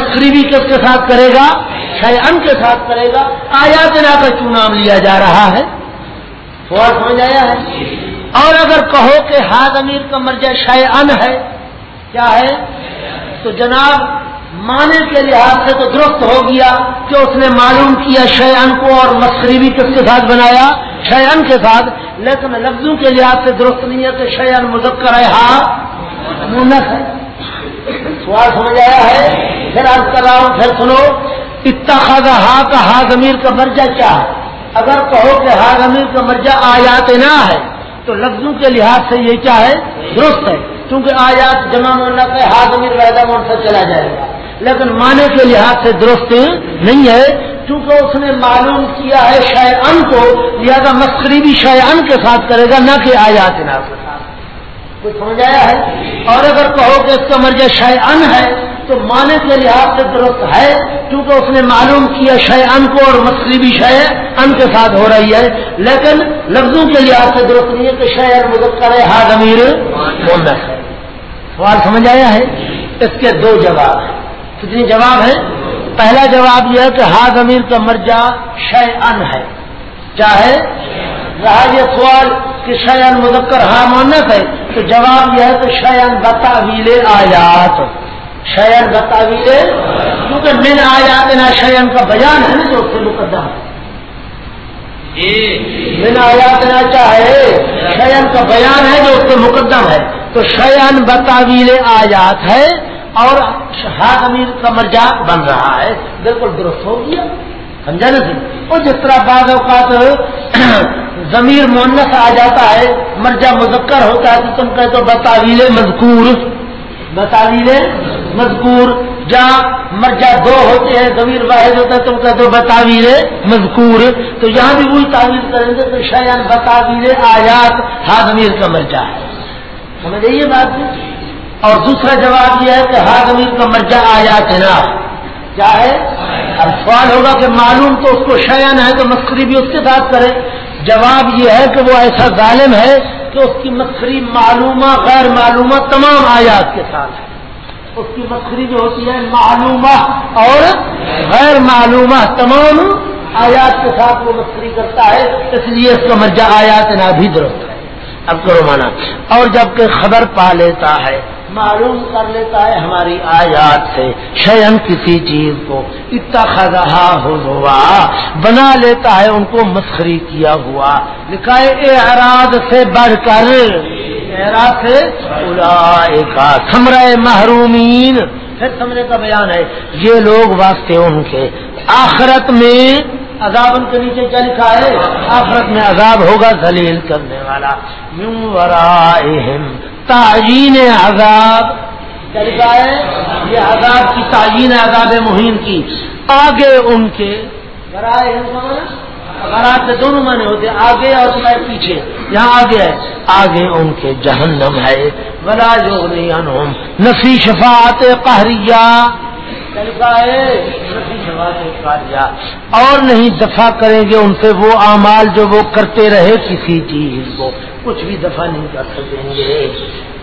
تقریبی کس کے ساتھ کرے گا؟ شہ ان کے ساتھ کرے گا۔ آیات نا کا کیوں نام لیا جا رہا ہے؟ سوال سمجھ آیا ہے؟ اور اگر کہو کہ ہاد امیر کا مرجع شہ ان ہے، کیا ہے؟ تو جناب، معنی کے لحاظ سے تو درست ہو گیا کہ اس نے معلوم کیا شیان کو اور مسری کس کے ساتھ بنایا۔ شیان کے ساتھ، لیکن لفظوں کے لحاظ سے درست نہیں ہے کہ شیان مذکر ہے ہاں مونس ہے۔ سوال سمجھ آیا ہے؟ پھر عرض کر رہا ہوں پھر سنو اتخذ ہا کا ہا زمیر کا مرجع کیا ہے؟ اگر کہو کہ ہا زمیر کا مرجع آیات نہ ہے، تو لفظوں کے لحاظ سے یہ کیا ہے؟ درست ہے کیونککہ آیات جمع مولنا کا ہا زمیر ویدا مول سے چلا جائے گا۔ لیکن معنی کے لحاظ سے درست نہیں ہے، کیونکہ اس نے معلوم کیا ہے شہ ان کو، لہذا مسقریبی شہ ان کے ساتھ کرے گا، نہ کہ آیات نا کے ساتھ کچھ سمجھ آیا ہے اور اگر کہو کہ اس کا مرجع شہ ان ہے، تو معنی کے لحاظ سے درست ہے، کیونکہ اس نے معلوم کیا شہ ان کو اور مسقریبی شہ ان کے ساتھ ہو رہی ہے۔ لیکن لفظوں کے لحاظ سے درست نہیں ہے کہ شہر مدد کرے ہاد امیر ہے۔ سوال سمجھ آیا ہے؟ اس کے دو جواب ہیں۔ کتنی جواب ہے پہلا جواب یہ ہے کہ ہاد امیر کا مرجع شے ان ہے؟ چاہے رہا یہ سوال کہ شے ان مذکر ہاں مونت ہے؟ تو جواب یہ ہے کہ شے ان بتاویل آیات۔ شے ان بتاویل؟ کیونکہ من آیات نہ شے ان کا بیان ہے نا جو اس سے مقدم ہے۔ من آیات نہ چاہے شیان کا بیان ہے جو اس سے مقدم ہے۔ تو شیان بتاویل آیات ہے اور شہاد امیر کا مرجع بن رہا ہے۔ بالکل درست ہو گیا۔ سمجھا نا سر اور جس طرح بعض اوقات ضمیر مونس آ جاتا ہے، مرجع مذکر ہوتا ہے تو تم کہتے بتاویل مذکور۔ بتاویل مذکور۔ جا مرجع دو ہوتے ہیں، ضمیر واحد ہوتا ہے، تم کہتے ہو بتاویل مذکور۔ تو یہاں بھی وہی تعویل کریں گے تو شاید بتاویل آیات ہاد امیر کا مرجع ہے۔ سمجھ یہ بات؟ اور دوسرا جواب یہ ہے کہ ہاد امیر کا مرجع آیا نا کیا ہے؟ اب سوال ہوگا کہ معلوم تو اس کو شیان ہے تو مسکری بھی اس کے ساتھ کرے۔ جواب یہ ہے کہ وہ ایسا ظالم ہے کہ اس کی مسکری معلومہ، غیر معلومہ تمام آیات کے ساتھ ہے۔ اس کی مسکری جو ہوتی ہے، معلومہ اور غیر معلومہ تمام آیات کے ساتھ وہ مسکری کرتا ہے۔ اس لیے اس کا مرجع آیات نا بھی درست ہے۔ اب کرو مانا۔ اور جبکہ خبر پا لیتا ہے معلوم کر لیتا ہے ہماری آیات سے شیئن کسی چیز کو اتنا خزہ ہوا بنا لیتا ہے ان کو مسخری کیا ہوا۔ لکھا ہے اعراض سے بڑھ کر اعراض سے الا سمرے محرومین۔ پھر سمرے کا بیان ہے، یہ لوگ واسطے ان کے۔ آخرت میں عذاب ان کے نیچے کیا لکھا ہے؟ آخرت میں عذاب ہوگا ذلیل کرنے والا۔ یوں ورائہم تعین عذاب۔ کیا لکھا ہے؟ یہ عذاب کی تعین عذاب مہین کی۔ آگے ان کے برائے دونوں معنی ہوتے آگے اور تمہارے پیچھے۔ یہاں آگے ہے، آگے ان کے جہنم ہے۔ بلا جو نہیں نفی شفاعت قہریہ اور نہیں دفاع کریں گے ان سے وہ اعمال جو وہ کرتے رہے کسی چیز کو۔ کچھ بھی دفاع نہیں کر سکیں گے۔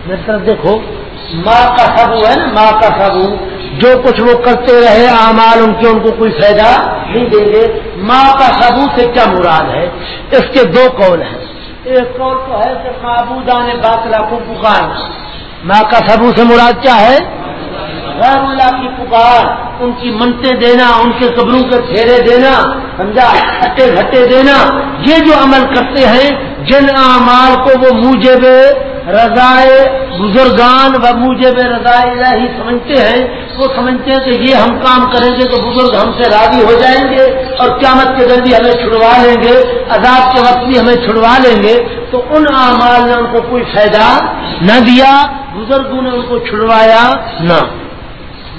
میری طرف دیکھو ماں کا سبو ہے نا ماں کا سبو جو کچھ وہ کرتے رہے اعمال، ان کے ان کو کوئی فائدہ نہیں دیں گے۔ ماں کا سبو سے کیا مراد ہے؟ اس کے دو قول ہیں۔ ایک قول تو ہے کہ معبودان باطلا کو پکار۔ ماں کا سبو سے مراد کیا ہے؟ غیر اللہ کی پکار، ان کی منتے دینا، ان کے قبروں کے پھیرے دینا، سمجھا؟ ہٹے گھٹے دینا۔ یہ جو عمل کرتے ہیں، جن اعمال کو وہ موجب رضائے بزرگان و موجب رضائے الہی سمجھتے ہیں، وہ سمجھتے ہیں کہ یہ ہم کام کریں گے تو بزرگ ہم سے راضی ہو جائیں گے اور قیامت کے دن بھی ہمیں چھڑوا لیں گے، عذاب کے وقت بھی ہمیں چھڑوا لیں گے۔ تو ان اعمال نے ان کو کوئی فائدہ نہ دیا، بزرگوں نے ان کو چھڑوایا نہ۔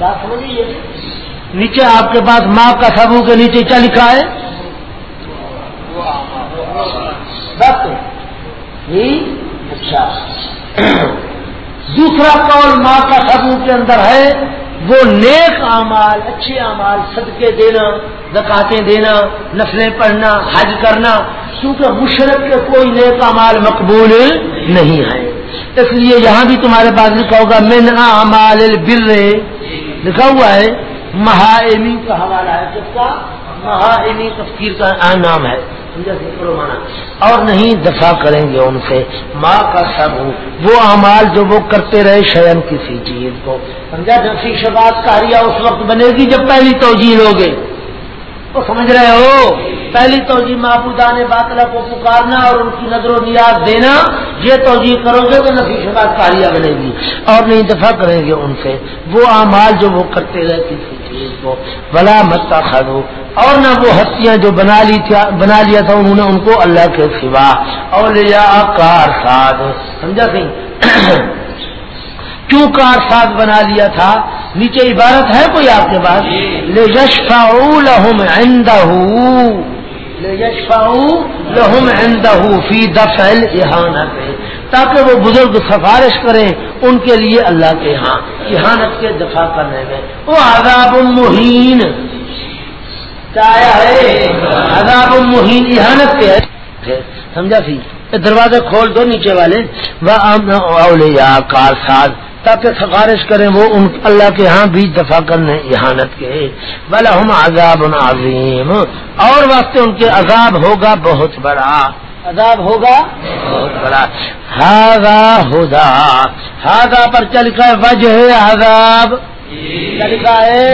بات نیچے آپ کے پاس ماں کا سبو کے نیچے کیا لکھا ہے؟ بس. اچھا. دوسرا قول ماں کا سبو کے اندر ہے وہ نیک اعمال اچھے اعمال صدقے دینا زکاتیں دینا نسلیں پڑھنا حج کرنا کیونکہ مشرق کے کوئی نیک اعمال مقبول نہیں ہے۔ اس لیے یہاں بھی تمہارے پاس لکھا ہوگا من اعمال البر لکھا ہوا ہے مہاعنی کا حوالہ ہے۔ کس کا؟ مہائمی تفسیر کا نام ہے۔ اور نہیں دفاع کریں گے ان سے۔ ماں کا سب وہ اعمال جو وہ کرتے رہے شیئن کسی چیز کو۔ سمجھا نفی شبات کاریا اس وقت بنے گی جب پہلی توجہ ہوگی وہ سمجھ رہے ہو؟ پہلی توجہ محبودان باطلا کو پکارنا اور ان کی نظر و نیاز دینا، یہ توجہ کرو گے تو نفی شبات کاریا بنے گی۔ اور نہیں دفاع کریں گے ان سے۔ وہ اعمال جو وہ کرتے رہے کسی چیز کو۔ بلا مت خدو اور نہ وہ ہستیاں جو بنا لی تھا بنا لیا تھا انہوں نے ان کو اللہ کے سوا۔ اور لیا کار ساد۔ سمجھا سی کیوں کار ساد بنا لیا تھا؟ نیچے عبارت ہے کوئی آپ کے پاس؟ لے یشفا لہم عندہ لے یشفا لہم عندہ فی تاکہ وہ بزرگ سفارش کریں ان کے لیے اللہ کے ہاں۔ احانت کے دفاع کرنے میں۔ وہ عذاب مہین۔ ہے؟ عذاب مہین احانت کے ہے۔ سمجھا سی دروازے کھول دو نیچے والے۔ وہ کار ساز تاکہ سفارش کریں وہ ان اللہ کے ہاں بھی دفاع کرنے احانت کے۔ بلا ہم عذاب عظیم اور واسطے ان کے عذاب ہوگا بہت بڑا۔ عذاب ہوگا بہت بڑا۔ ہاگا ہدا ہاگا پر چل کر وجہ عذاب۔ لکھا ہے؟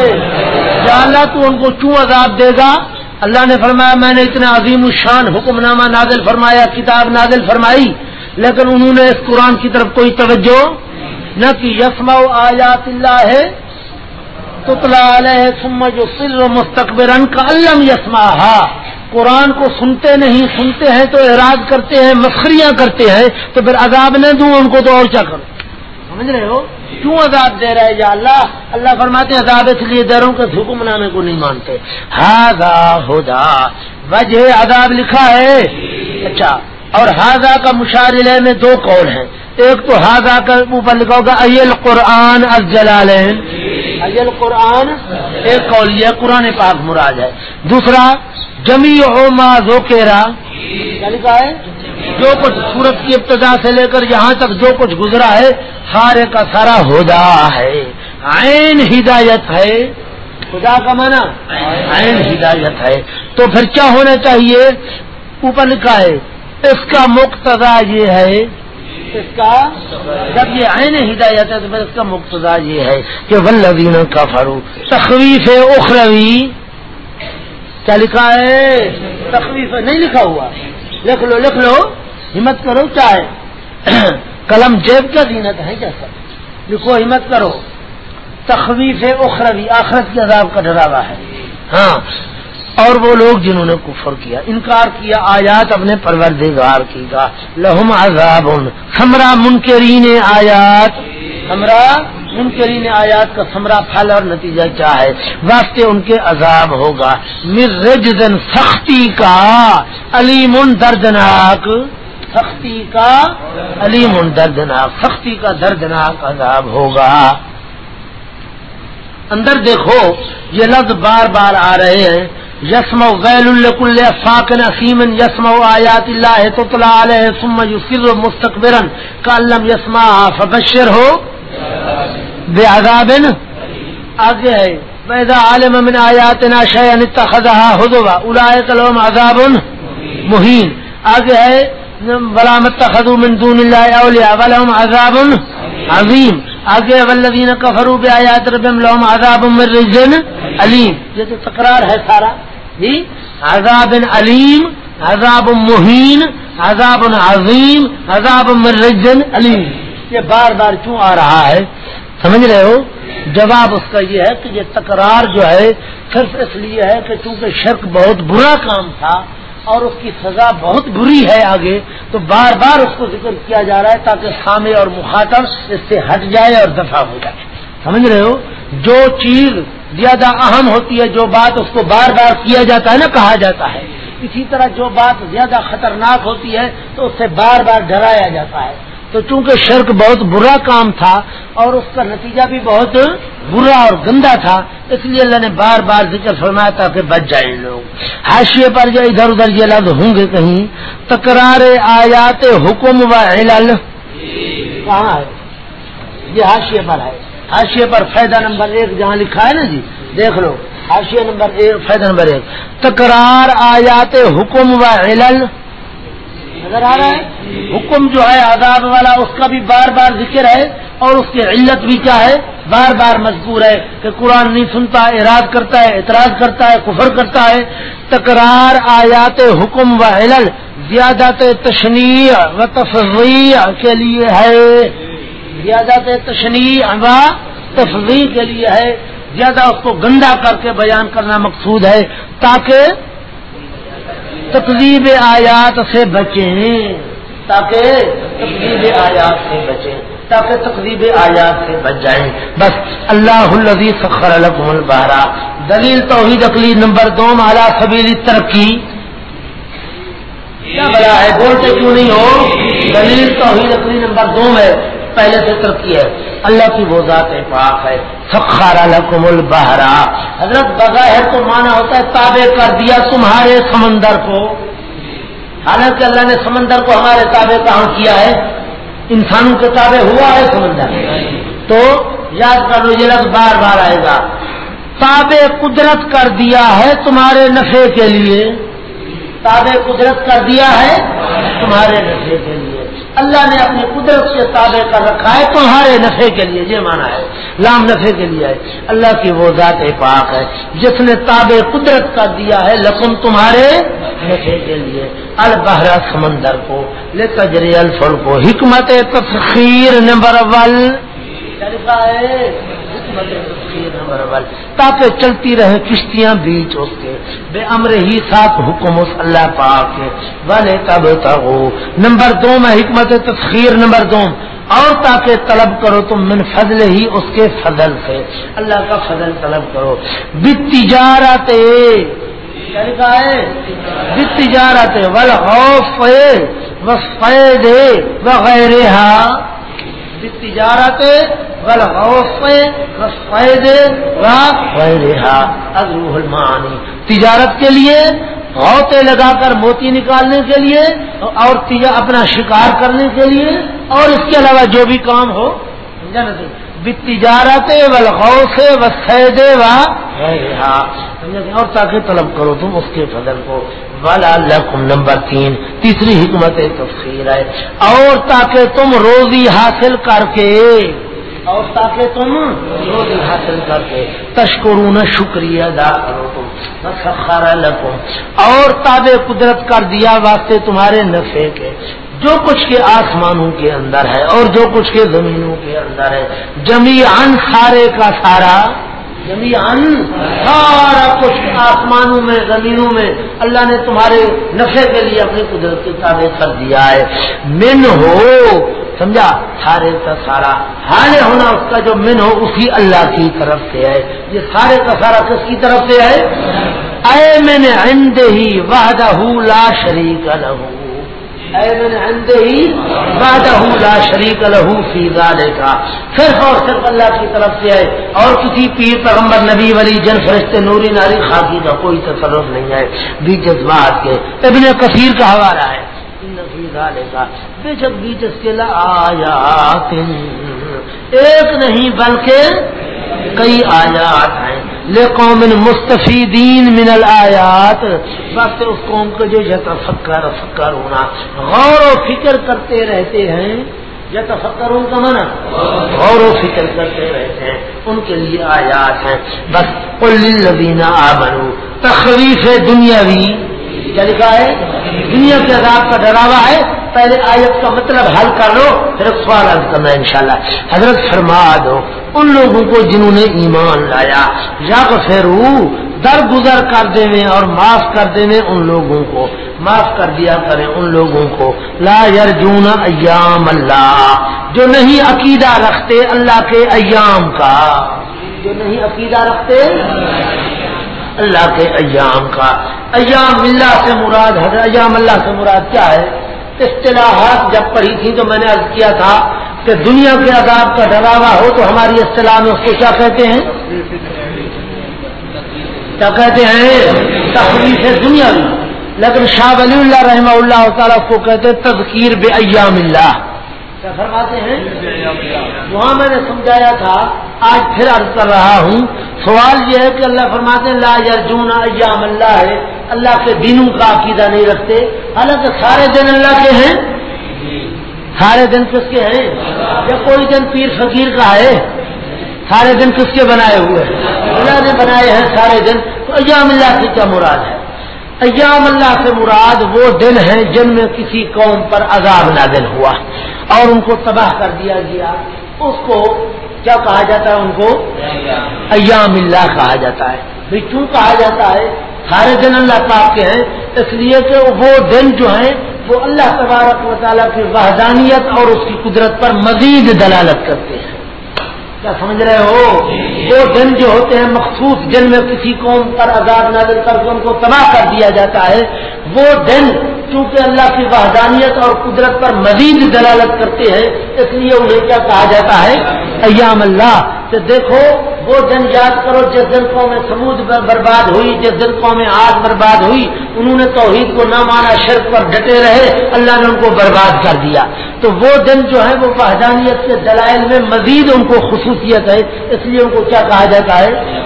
اللہ تو ان کو کیوں عذاب دے گا؟ اللہ نے فرمایا، میں نے اتنا عظیم الشان حکم نامہ نازل فرمایا، کتاب نازل فرمائی، لیکن انہوں نے اس قرآن کی طرف کوئی توجہ نہ کہ یسما آیات اللہ ہے تطلا علیہ سمجھ سر مستقبر کا علم یسما قرآن کو سنتے نہیں، سنتے ہیں تو اعراض کرتے ہیں، مسخریاں کرتے ہیں، تو پھر عذاب نہ دوں، ان کو تو اور کیا کروں؟ سمجھ رہے ہو؟ کیوں عذاب دے رہے یا اللہ؟ اللہ فرماتے ہیں عذاب اس لیے دے رہا ہوں کہ حکم نامے کو نہیں مانتے۔ ہاضا ہدا۔ وجہ عذاب لکھا ہے۔ اچھا۔ اور ہاضا کا مشارلے میں دو قول ہیں۔ ایک تو ہاضا کا اوپر لکھا ہوگا ایل قرآن از جلال ایل قرآن ایک قول یہ قرآن پاک مراد ہے۔ دوسرا جمی ما ذوکیرا کیا لکھا ہے؟ جو کچھ سورت کی ابتدا سے لے کر یہاں تک جو کچھ گزرا ہے سارے کا سارا ہدا ہے۔ عین ہدایت ہے۔ خدا کا مانا عین ہدایت ہے۔ تو پھر کیا ہونا چاہیے؟ اوپر لکھا ہے اس کا مقتدا یہ ہے، اس کا جب یہ عین ہدایت ہے تو پھر اس کا مقتدا یہ ہے کہ ولدین کا فروغ تخویف اخروی، کیا لکھا ہے؟ تخویف، نہیں لکھا ہوا۔ لکھ لو لکھ لو، ہمت کرو چاہے قلم جیب کا زینت ہے؟ کیا سر لکھو، ہمت کرو۔ تخویف اخروی، آخرت کی عذاب کا ڈراوا ہے۔ ہاں اور وہ لوگ جنہوں نے کفر کیا، انکار کیا، آیات اپنے پروردگار کی گا لہم عذاب سمرا منکرین آیات۔ سمرا منکرین آیات کا سمرا پھل اور نتیجہ کیا ہے؟ واسطے ان کے عذاب ہوگا۔ مر رجزن سختی کا علیم دردناک۔ سختی کا علیم دردناک۔ سختی کا دردناک عذاب ہوگا۔ اندر دیکھو، یہ لفظ بار بار آ رہے ہیں۔ یسم ویل الکل فاق نسیم یسم آیات اللہ تو علیہ ثم یسر مستقبرا کالم یسما فبشر ہو بے عذاب آگے ہے۔ پیدا عالم من آیات نا اتخذها اتخذہا حدوا اولائے کلوم عذاب مہین آگے ہے۔ ولا متخذوا من دون اللہ اولیاء ولهم عذاب عظیم آگے والذین کفروا بآیات ربهم لهم عذاب من رجن علیم. یہ تو تکرار ہے سارا جی عذاب علیم، عذاب مہین، عذاب عظیم، عذاب من رجن علیم. یہ بار بار کیوں آ رہا ہے؟ سمجھ رہے ہو؟ جواب اس کا یہ ہے کہ یہ تکرار جو ہے صرف اس لیے ہے کہ چونکہ شرک بہت برا کام تھا اور اس کی سزا بہت بری ہے آگے، تو بار بار اس کو ذکر کیا جا رہا ہے تاکہ خامے اور مخاطب اس سے ہٹ جائے اور دفاع ہو جائے۔ سمجھ رہے ہو؟ جو چیز زیادہ اہم ہوتی ہے، جو بات اس کو بار بار کیا جاتا ہے نا، کہا جاتا ہے، اسی طرح جو بات زیادہ خطرناک ہوتی ہے، تو اس سے بار بار ڈرایا جاتا ہے۔ تو چونکہ شرک بہت برا کام تھا اور اس کا نتیجہ بھی بہت برا اور گندا تھا، اس لیے اللہ نے بار بار ذکر فرمایا تھا کہ بچ جائیں لوگ۔ حاشیے پر جو ادھر ادھر یہ لفظ ہوں گے کہیں، تکرار آیات حکم و علل۔ کہاں ہے؟ یہ حاشیے پر ہے۔ حاشیے پر فائدہ نمبر ایک جہاں لکھا ہے نا جی دیکھ لو۔ حاشیہ نمبر ایک، فائدہ نمبر ایک۔ تکرار آیات حکم و علل۔ نظر آ رہا ہے۔ حکم جو ہے عذاب والا، اس کا بھی بار بار ذکر ہے اور اس کی علت بھی کیا ہے؟ بار بار مجبور ہے کہ قرآن نہیں سنتا اراد کرتا ہے، اعتراض کرتا ہے، کفر کرتا ہے۔ تکرار آیات حکم و علل، زیادت تشنیع و تفریح کے لیے ہے۔ زیادت تشنیع و تفریح کے لیے ہے۔ زیادہ اس کو گندا کر کے بیان کرنا مقصود ہے تاکہ تقریب آیات سے بچیں۔ تاکہ تقریب آیات سے بچیں۔ تاکہ تقریب آیات سے بچ جائیں۔ بس اللہ الذي سخر لكم البحر۔ دلیل توحید عقلی نمبر دو مالا سبیلی ترقی۔ کیا بلا ہے؟ بولتے کیوں نہیں ہو؟ دلیل توحید عقلی نمبر دو میں۔ پہلے سے ترقی ہے، اللہ کی وہ ذات پاک ہے۔ سخارا لکم البہرا حضرت بغیر تو مانا ہوتا ہے تابع کر دیا تمہارے سمندر کو۔ حالانکہ اللہ نے سمندر کو ہمارے تابع کہاں کیا ہے؟ انسانوں کے تابع ہوا ہے سمندر۔ تو یاد کر لو، یہ لفظ بار بار آئے گا۔ تابع قدرت کر دیا ہے تمہارے نفے کے لیے۔ تابع قدرت کر دیا ہے تمہارے نفے کے لیے۔ اللہ نے اپنی قدرت سے تابع کر رکھا ہے تمہارے نفے کے لیے، یہ مانا ہے، لام نفے کے لیے ہے۔ اللہ کی وہ ذات پاک ہے جس نے تابع قدرت کا دیا ہے لکم تمہارے نفے کے لیے۔ البہرا سمندر کو لے تجری الفل کو حکمت تفخیر نمبر ون ہے۔ تاکہ چلتی رہے کشتیاں بیچ اس کے۔ بے امر ہی ساتھ حکم اس اللہ پاک کے۔ والے تب نمبر دو میں حکمت تسخیر نمبر دو۔ اور تاکہ طلب کرو تم من فضل ہی اس کے فضل سے۔ اللہ کا فضل طلب کرو۔ بتجارت بتجارت ول خوف و فیدے وغیرہ تجارت تجارت کے لیے غوطے لگا کر موتی نکالنے کے لیے اور اپنا شکار کرنے کے لیے اور اس کے علاوہ جو بھی کام ہو تجارت و وسید یعنی و اور تاکہ طلب کرو تم اس کے فضل کو. والا لکم نمبر تین تیسری حکمت تفصیل ہے. اور تاکہ تم روزی حاصل کر کے اور تاکہ تم روزی حاصل کر کے تشکرون شکریہ ادا کرو تم. سخارا لکم اور تابع قدرت کر دیا واسطے تمہارے نفے کے. جو کچھ کے آسمانوں کے اندر ہے اور جو کچھ کے زمینوں کے اندر ہے جمی ان سارے کا سارا جمی ان سارا کچھ آسمانوں میں، زمینوں میں اللہ نے تمہارے نفے کے لیے اپنی قدرت کے تابع کر دیا ہے۔ من ہو، سمجھا؟ سارے کا سارا۔ حال ہونا اس کا جو من ہو، اسی اللہ کی طرف سے ہے۔ یہ سارے کا سارا کس کی طرف سے ہے؟ اے من عند ہی وحدہ لا شریک لہو اے ہی لا شریک لہو فی ذالک صرف اور صرف اللہ کی طرف سے ہے اور کسی پیر پیغمبر نبی ولی جن فرشتے نوری ناری خاکی کا کوئی تصرف نہیں ہے. بھی جذبات کے. ابن کثیر کا حوالہ ہے. بے شک بیچ اس کے آیا ایک نہیں بلکہ کئی آیات ہیں. لے مستفیدین من الآیات۔ بس اس قوم کو جو یتفکر فکر ہونا غور و فکر کرتے رہتے ہیں۔ یا تفکر ان کا منع غور و فکر کرتے رہتے ہیں۔ ان کے لیے آیات ہیں۔ بس کل لبینہ آ بنو تخریف دنیاوی۔ کیا لکھا ہے؟ دنیا کے عذاب کا ڈراوا ہے۔ پہلے آیت کا مطلب حل کر لو، پھر سوال حل کرنا انشاءاللہ۔ حضرت فرما دو، ان لوگوں کو جنہوں نے ایمان لایا یا تو پھر در گزر کر دے اور معاف کر دے ان لوگوں کو۔ معاف کر دیا کریں ان لوگوں کو۔ لا یرجون ایام اللہ، جو نہیں عقیدہ رکھتے اللہ کے ایام کا۔ جو نہیں عقیدہ رکھتے اللہ کے ایام کا۔ ایام اللہ سے مراد ہے ایام اللہ سے مراد کیا ہے؟ اصطلاحات جب پڑھی تھی تو میں نے عرض کیا تھا کہ دنیا کے عذاب کا ڈراوا ہو تو ہماری اصطلاح میں اس کو کیا کہتے ہیں؟ کیا کہتے ہیں؟ تخلیف دنیا میں لیکن شاہ ولی اللہ رحمہ اللہ تعالیٰ کو کہتے ہیں تذکیر بے ایام اللہ۔ کیا فرماتے ہیں؟ وہاں میں نے سمجھایا تھا آج پھر عرض کر رہا ہوں سوال یہ ہے کہ اللہ فرماتے لا یرجون ایام اللہ ہے اللہ کے دنوں کا عقیدہ نہیں رکھتے۔ حالانکہ سارے دن اللہ کے ہیں۔ سارے دن کس کے ہیں؟ یا کوئی دن پیر فقیر کا ہے؟ سارے دن کس کے بنائے ہوئے ہیں؟ اللہ نے بنائے ہیں سارے دن۔ تو ایام اللہ کی کیا مراد ہے؟ ایام اللہ سے مراد وہ دن ہیں جن میں کسی قوم پر عذاب نازل ہوا۔ اور ان کو تباہ کر دیا گیا۔ اس کو کیا کہا جاتا ہے ان کو؟ ایام اللہ کہا جاتا ہے۔ بھائی کیوں کہا جاتا ہے؟ سارے دن اللہ پاک کے ہیں، اس لیے کہ وہ دن جو ہیں، وہ اللہ تبارک و تعالیٰ کی وحدانیت اور اس کی قدرت پر مزید دلالت کرتے ہیں۔ کیا سمجھ رہے ہو؟ وہ دن جو ہوتے ہیں مخصوص جن میں کسی قوم پر آزاد نظر کر کے ان کو تباہ کر دیا جاتا ہے، وہ دن چونکہ اللہ کی وحدانیت اور قدرت پر مزید دلالت کرتے ہیں، اس لیے انہیں کیا کہا جاتا ہے؟ ایام اللہ۔ تو دیکھو، وہ دن یاد کرو، جس دن قوم سمود برباد ہوئی، جس دن قوم آگ برباد ہوئی، انہوں نے توحید کو نہ مانا، شرک پر ڈٹے رہے، اللہ نے ان کو برباد کر دیا۔ تو وہ دن جو ہے وہ وحدانیت کے دلائل میں مزید ان کو خصوصیت ہے، اس لیے ان کو کیا کہا جاتا ہے۔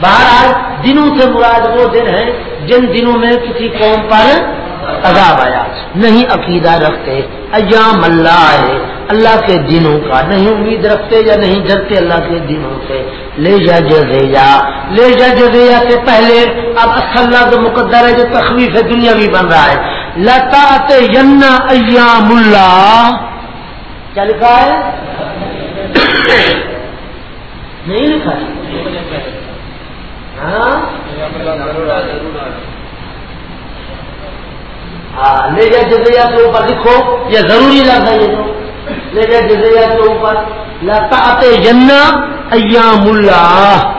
بہرحال دنوں سے مراد وہ دن ہیں جن دنوں میں کسی قوم پر عذاب آیا۔ نہیں عقیدہ رکھتے، ایام اللہ ہے۔ اللہ کے دنوں کا نہیں امید رکھتے یا نہیں ڈرتے اللہ کے دنوں سے۔ لے جا جزیا لے جا جزیا سے پہلے اب اصل جو مقدر ہے جو تخویف ہے دنیا بھی بن رہا ہے۔ لتا ایام اللہ کیا لکھا ہے؟ نہیں لکھا ہاں؟, ہاں؟ لے جا جزیا کے اوپر لکھو، یہ ضروری لفظ ہے یہ۔ تو لے جا جزیا کے اوپر۔ لتا جنا ایام اللہ۔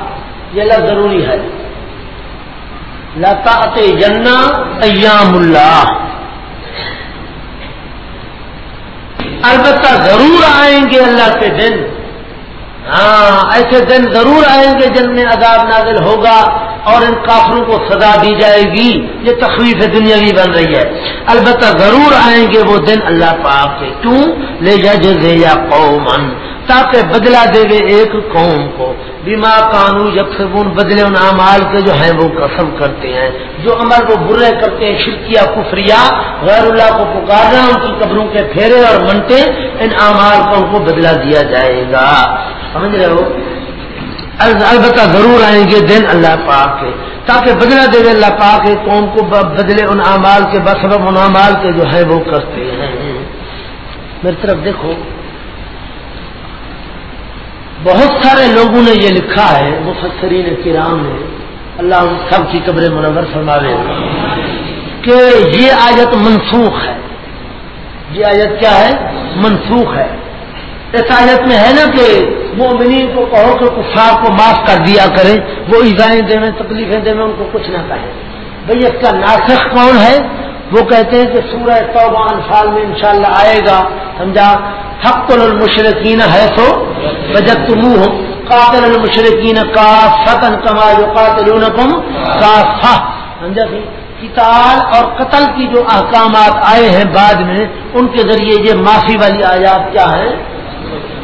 یہ لفظ ضروری ہے۔ لتا جنا ایام اللہ۔ البتہ ضرور آئیں گے اللہ کے دن۔ ہاں ایسے دن ضرور آئیں گے جن میں عذاب نازل ہوگا۔ اور ان کافروں کو سزا دی جائے گی۔ یہ تخلیف دنیا بھی بن رہی ہے۔ البتہ ضرور آئیں گے وہ دن اللہ پاک کے کیوں؟ لے جا جزے یا قومن تاکہ بدلا دے گے ایک قوم کو۔ بیما کانو یکسبون بدلے ان اعمال کے جو ہیں وہ قسم کرتے ہیں۔ جو عمل وہ برے کرتے ہیں شرکیا کفریا غیر اللہ کو پکارنا، ان کی قبروں کے پھیرے اور منٹے، ان اعمال کو ان کو بدلا دیا جائے گا۔ سمجھ رہے ہو؟ البتہ ضرور آئیں گے دن اللہ پاک کے، تاکہ بدلا دے گا اللہ پاک قوم کو بدلے ان اعمال کے، بسبب ان اعمال کے جو ہے وہ کرتے ہیں۔ میری طرف دیکھو، بہت سارے لوگوں نے یہ لکھا ہے، مفسرین کرام نے، اللہ سب کی قبر منور فرماوے، کہ یہ آیت منسوخ ہے۔ یہ آیت کیا ہے؟ منسوخ ہے۔ اس آیت میں ہے نا کہ مومنین کو کہو کہ کفار کو معاف کر دیا کرے وہ ایزائیں دے میں، تکلیفیں دے میں، ان کو کچھ نہ کہیں۔ بھئی اس کا ناسخ کون ہے؟ وہ کہتے ہیں کہ سورہ توبہ انفال میں انشاءاللہ آئے گا۔ سمجھا؟ حق المشرقین ہے سو بجت تم ہو قاتل المشرقین کا فتن کما جو قاتل کا سمجھا جی؟ سی کتاب اور قتل کی جو احکامات آئے ہیں بعد میں، ان کے ذریعے یہ معافی والی آیات کیا ہیں؟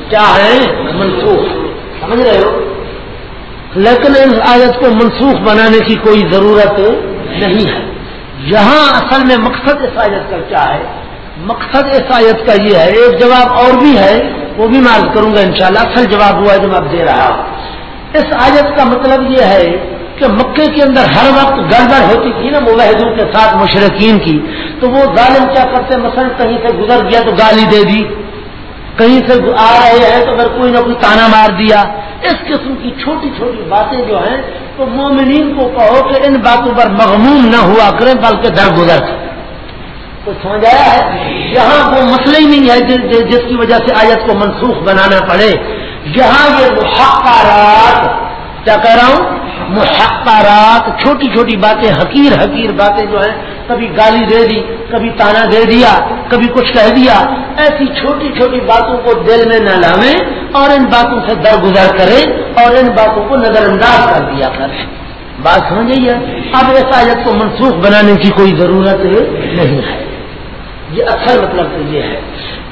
کیا ہے منسوخ۔ سمجھ رہے ہو؟ لیکن اس آیت کو منسوخ بنانے کی کوئی ضرورت نہیں ہے۔ یہاں اصل میں مقصد اس آیت کا کیا ہے؟ مقصد اس آیت کا یہ ہے، ایک جواب اور بھی ہے، وہ بھی میں کروں گا انشاءاللہ۔ اصل جواب ہوا جو میں اب دے رہا ہوں اس آیت کا مطلب یہ ہے کہ مکے کے اندر ہر وقت گڑبڑ ہوتی تھی نا معاہدوں کے ساتھ مشرقین کی۔ تو وہ ظالم کیا کرتے؟ مثلا کہیں سے گزر گیا تو گالی دے دی۔ کہیں سے آ رہے ہیں تو اگر کوئی نہ کوئی تانا مار دیا، اس قسم کی چھوٹی چھوٹی باتیں جو ہیں، تو مومنین کو کہو کہ ان باتوں پر مغموم نہ ہوا کریں، بلکہ در گزر تو سمجھ آیا ہے؟ یہاں وہ مسئلہ ہی نہیں ہے جس کی وجہ سے آیت کو منسوخ بنانا پڑے۔ یہاں یہ محقارات کیا کہہ رہا ہوں؟ محقارات چھوٹی چھوٹی باتیں، حقیر حقیر باتیں جو ہیں کبھی گالی دے دی، کبھی تانا دے دیا، کبھی کچھ کہہ دیا۔ ایسی چھوٹی چھوٹی باتوں کو دل میں نہ لاویں اور ان باتوں سے درگزر کرے اور ان باتوں کو نظر انداز کر دیا کرے۔ بات سمجھیے اب اس آیت کو منسوخ بنانے کی کوئی ضرورت نہیں ہے۔ یہ اصل مطلب تو یہ ہے۔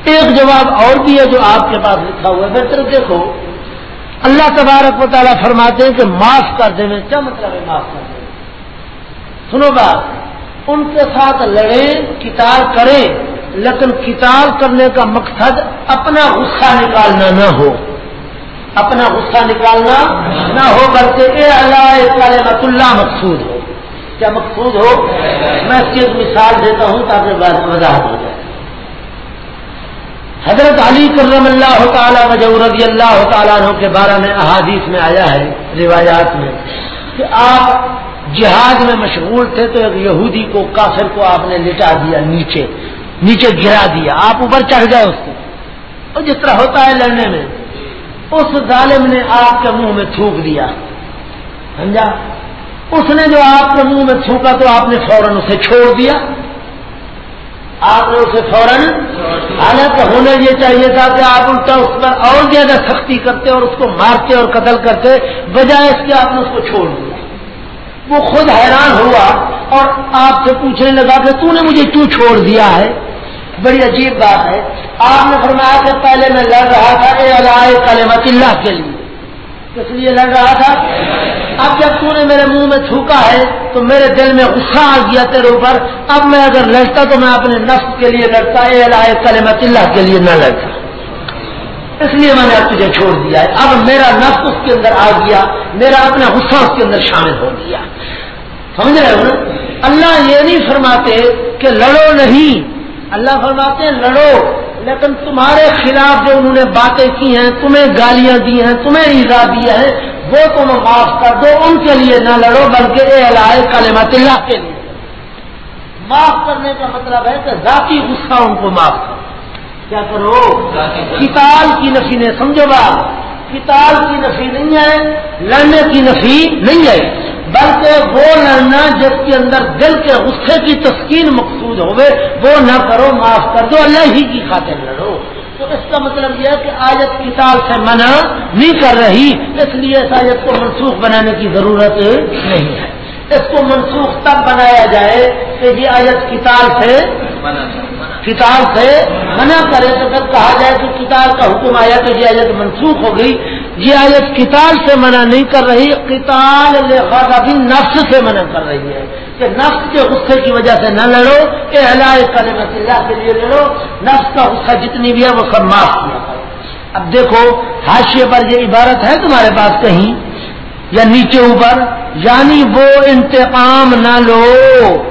ایک جواب اور بھی ہے جو آپ کے پاس لکھا ہوا ہے۔ بہتر دیکھو، اللہ تبارک و تعالیٰ فرماتے ہیں کہ معاف کر دیں کیا مطلب ہے معاف کر دیں سنو بات۔ ان کے ساتھ لڑیں کتاب کریں، لیکن کتاب کرنے کا مقصد اپنا غصہ نکالنا نہ ہو۔ اپنا غصہ نکالنا نہ ہو، بلکہ اے اللہ مت اللہ مقصود ہو۔ کیا مقصود ہو؟ میں اس کی ایک مثال دیتا ہوں تاکہ وضاحت ہو جائے۔ حضرت علی کرم اللہ تعالیٰ مجور رضی اللہ تعالیٰ عنہ کے بارے میں احادیث میں آیا ہے، روایات میں، کہ آپ جہاد میں مشغول تھے تو ایک یہودی کو، کافر کو آپ نے لٹا دیا نیچے نیچے گرا دیا۔ آپ اوپر چڑھ گئے اس کو۔ اور جس طرح ہوتا ہے لڑنے میں، اس ظالم نے آپ کے منہ میں تھوک دیا۔ سمجھا؟ اس نے جو آپ کے منہ میں تھوکا تو آپ نے فوراً اسے چھوڑ دیا۔ آپ نے اسے فوراً حالانکہ ہونا یہ چاہیے تھا کہ آپ الٹا اس پر اور زیادہ سختی کرتے اور اس کو مارتے اور قتل کرتے، بجائے اس کے آپ نے اس کو چھوڑ دیا۔ وہ خود حیران ہوا اور آپ سے پوچھنے لگا کہ تو نے مجھے کیوں چھوڑ دیا ہے؟ بڑی عجیب بات ہے۔ آپ نے فرمایا کہ پہلے میں لڑ رہا تھا اے اللہ کلمت اللہ کے لیے۔ کس لیے لڑ رہا تھا؟ اب جب تو نے میرے منہ میں تھوکا ہے تو میرے دل میں غصہ آ گیا تیرے اوپر۔ اب میں اگر لڑتا تو میں اپنے نفس کے لیے لڑتا، اے اللہ کلمت اللہ کے لیے نہ لڑتا۔ اس لیے میں نے اب تجھے چھوڑ دیا ہے۔ اب میرا نفس اس کے اندر آ گیا، میرا اپنا غصہ اس کے اندر شامل ہو گیا۔ سمجھ رہے ہو نا؟ اللہ یہ نہیں فرماتے کہ لڑو نہیں۔ اللہ فرماتے ہیں، لڑو۔ لیکن تمہارے خلاف جو انہوں نے باتیں کی ہیں، تمہیں گالیاں دی ہیں، تمہیں ایزا دیا ہے وہ تم معاف کر دو۔ ان کے لیے نہ لڑو، بلکہ اے اللہ کلمت اللہ کے لیے۔ معاف کرنے کا مطلب ہے کہ ذاتی غصہ ان کو معاف کرو کیا کرو؟ کتاب کی نفی نے سمجھو بات۔ کتاب کی نفی نہیں ہے، لڑنے کی نفی نہیں ہے۔ بلکہ وہ لڑنا جس کے اندر دل کے غصے کی تسکین مقصود ہوئے، وہ نہ کرو، معاف کر دو، اللہ ہی کی خاطر لڑو۔ تو اس کا مطلب یہ ہے کہ آیت کتاب سے منع نہیں کر رہی، اس لیے اس آیت کو منسوخ بنانے کی ضرورت نہیں ہے۔ اس کو منسوخ تب بنایا جائے کہ یہ آیت کتاب سے کتاب سے منع کرے تو پھر کہا جائے کہ کتاب کا حکم آیا تو یہ آیت منسوخ ہو گئی۔ یہ آیت کتاب سے منع نہیں کر رہی کتاب ابھی نفس سے منع کر رہی ہے کہ نفس کے غصے کی وجہ سے نہ لڑو، کہ اللہ کلمت اللہ کے لیے لڑو۔ نفس کا غصہ جتنی بھی ہے وہ سب معاف کیا اب دیکھو، حاشیے پر یہ عبارت ہے تمہارے پاس کہیں یا نیچے اوپر۔ یعنی وہ انتقام نہ لو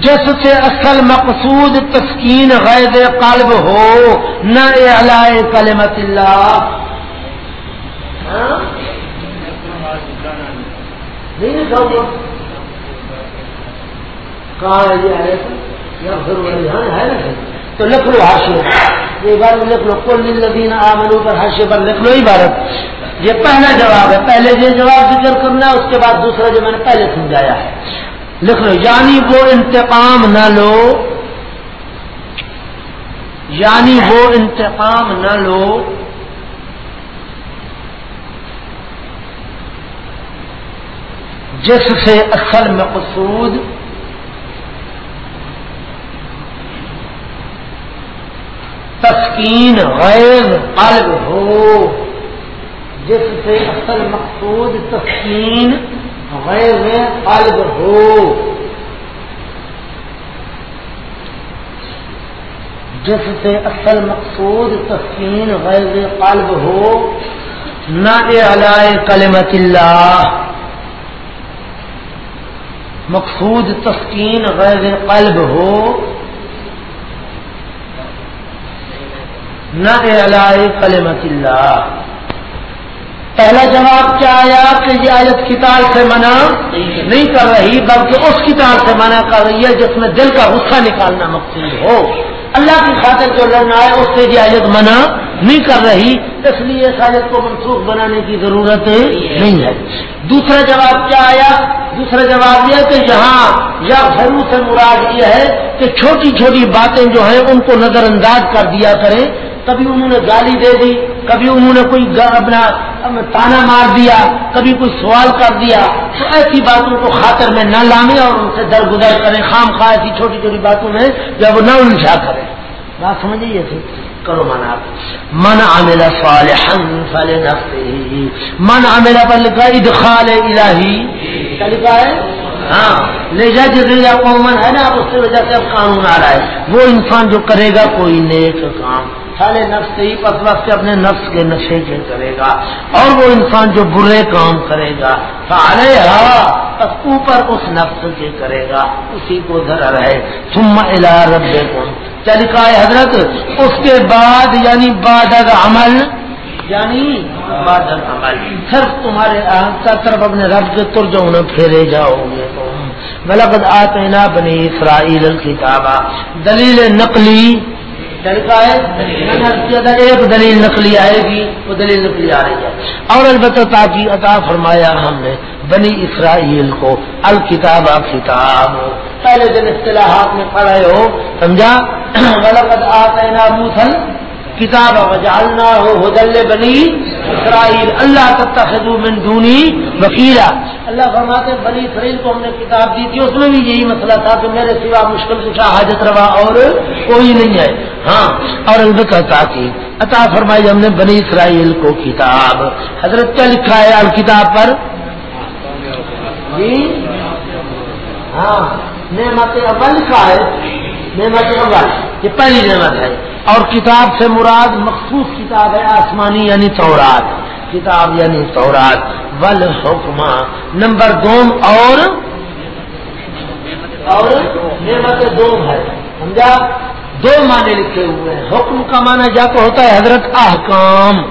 جس سے اصل مقصود تسکین غید قلب ہو، نہ اعلی کلمت اللہ۔ ہاں؟ کہاں ہے تو لکھ لو ہاشیے یہ بات لکھ لو کل لدین آمنو پر ہاشیے پر لکھ لو عبارت۔ یہ پہلا جواب ہے۔ پہلے یہ جواب ذکر کرنا ہے، اس کے بعد دوسرا جو میں نے پہلے سمجھایا ہے۔ لکھ لو یعنی وہ انتقام نہ لو۔ یعنی وہ انتقام نہ لو۔ جس سے اصل مقصود تسکین غیر قلب ہو۔ جس سے اصل مقصود تسکین غیر قلب ہو۔ جس سے اصل مقصود تسکین غیر قلب ہو۔ نہ علائے کلمت اللہ۔ مقصود تسکین غیر قلب ہو۔ نہ علائے کلمت اللہ۔ پہلا جواب کیا آیا کہ یہ آیت کتاب سے منع نہیں کر رہی، بلکہ اس کتاب سے منع کر رہی ہے جس میں دل کا غصہ نکالنا مقصود ہو۔ اللہ کی خاطر جو لڑنا ہے، اس سے یہ آیت منع نہیں کر رہی۔ اس لیے اس آیت کو منسوخ بنانے کی ضرورت نہیں ہے۔ دوسرا جواب کیا آیا؟ دوسرا جواب یہ کہ یہاں یا گھروں سے مراد یہ ہے کہ چھوٹی چھوٹی باتیں جو ہیں، ان کو نظر انداز کر دیا کریں۔ کبھی انہوں نے گالی دے دی، کبھی انہوں نے کوئی اپنا تانا مار دیا، کبھی کوئی سوال کر دیا، تو ایسی باتوں کو خاطر میں نہ لامے اور ان سے درگزر کریں، خام خواہ ایسی چھوٹی چھوٹی باتوں میں جب وہ نہ الجھا کرے بات سمجھیے تھے کرو منا من عمل صالحا فلنفسه۔ من عمل پر لکھا ادخال الہی۔ کیا لکھا ہے؟ ہاں۔ لے جا جزیا قومن ہے نا؟ اس کی وجہ سے اب قانون آ رہا ہے۔ وہ انسان جو کرے گا، کوئی نیک کام۔ سارے نفس سے ہی پس وقت اپنے نفس کے نشے کے کرے گا۔ اور وہ انسان جو برے کام کرے گا سارے بس اوپر اس نفس کے کرے گا۔ اسی کو ذرا رہے تم الا رب کون حضرت، اس کے بعد یعنی بادر عمل۔ یعنی بادل عمل۔ صرف تمہارے طرف اپنے رب کے تر جو انہیں پھیرے جاؤ گے۔ تم آتے نا بنی اسرائیل الکتابہ دلیل نقلی طریقہ ہے ایک دلیل نقلی آئے گی وہ دلیل نقلی آ رہی ہے۔ اور البتہ تاکہ عطا فرمایا ہم نے بنی اسرائیل کو، الکتاب کتاب پہلے دن اصطلاحات میں پڑھے ہو، سمجھا؟ غلط آتے نا موسل کتاب وجالنا ہو حدل بنی اسرائیل اللہ تخذو من دونی وکیلا اللہ فرماتے بنی اسرائیل کو ہم نے کتاب دی تھی، اس میں بھی یہی مسئلہ تھا کہ میرے سوا مشکل کچھ حاجت روا اور کوئی نہیں ہے۔ ہاں اور البتہ تاکہ عطا فرمائی، ہم نے بنی اسرائیل کو کتاب۔ حضرت کیا لکھا ہے الکتاب پر؟ جی؟ ہاں نعمت اول کا ہے۔ نعمت اول یہ پہلی نعمت ہے۔ اور کتاب سے مراد مخصوص کتاب ہے آسمانی یعنی تورات۔ کتاب یعنی تورات۔ ول حکمہ نمبر دوم اور اور نعمت دوم ہے۔ سمجھا؟ دو معنی لکھے ہوئے ہیں۔ حکم کا معنی جا تو ہوتا ہے حضرت احکام۔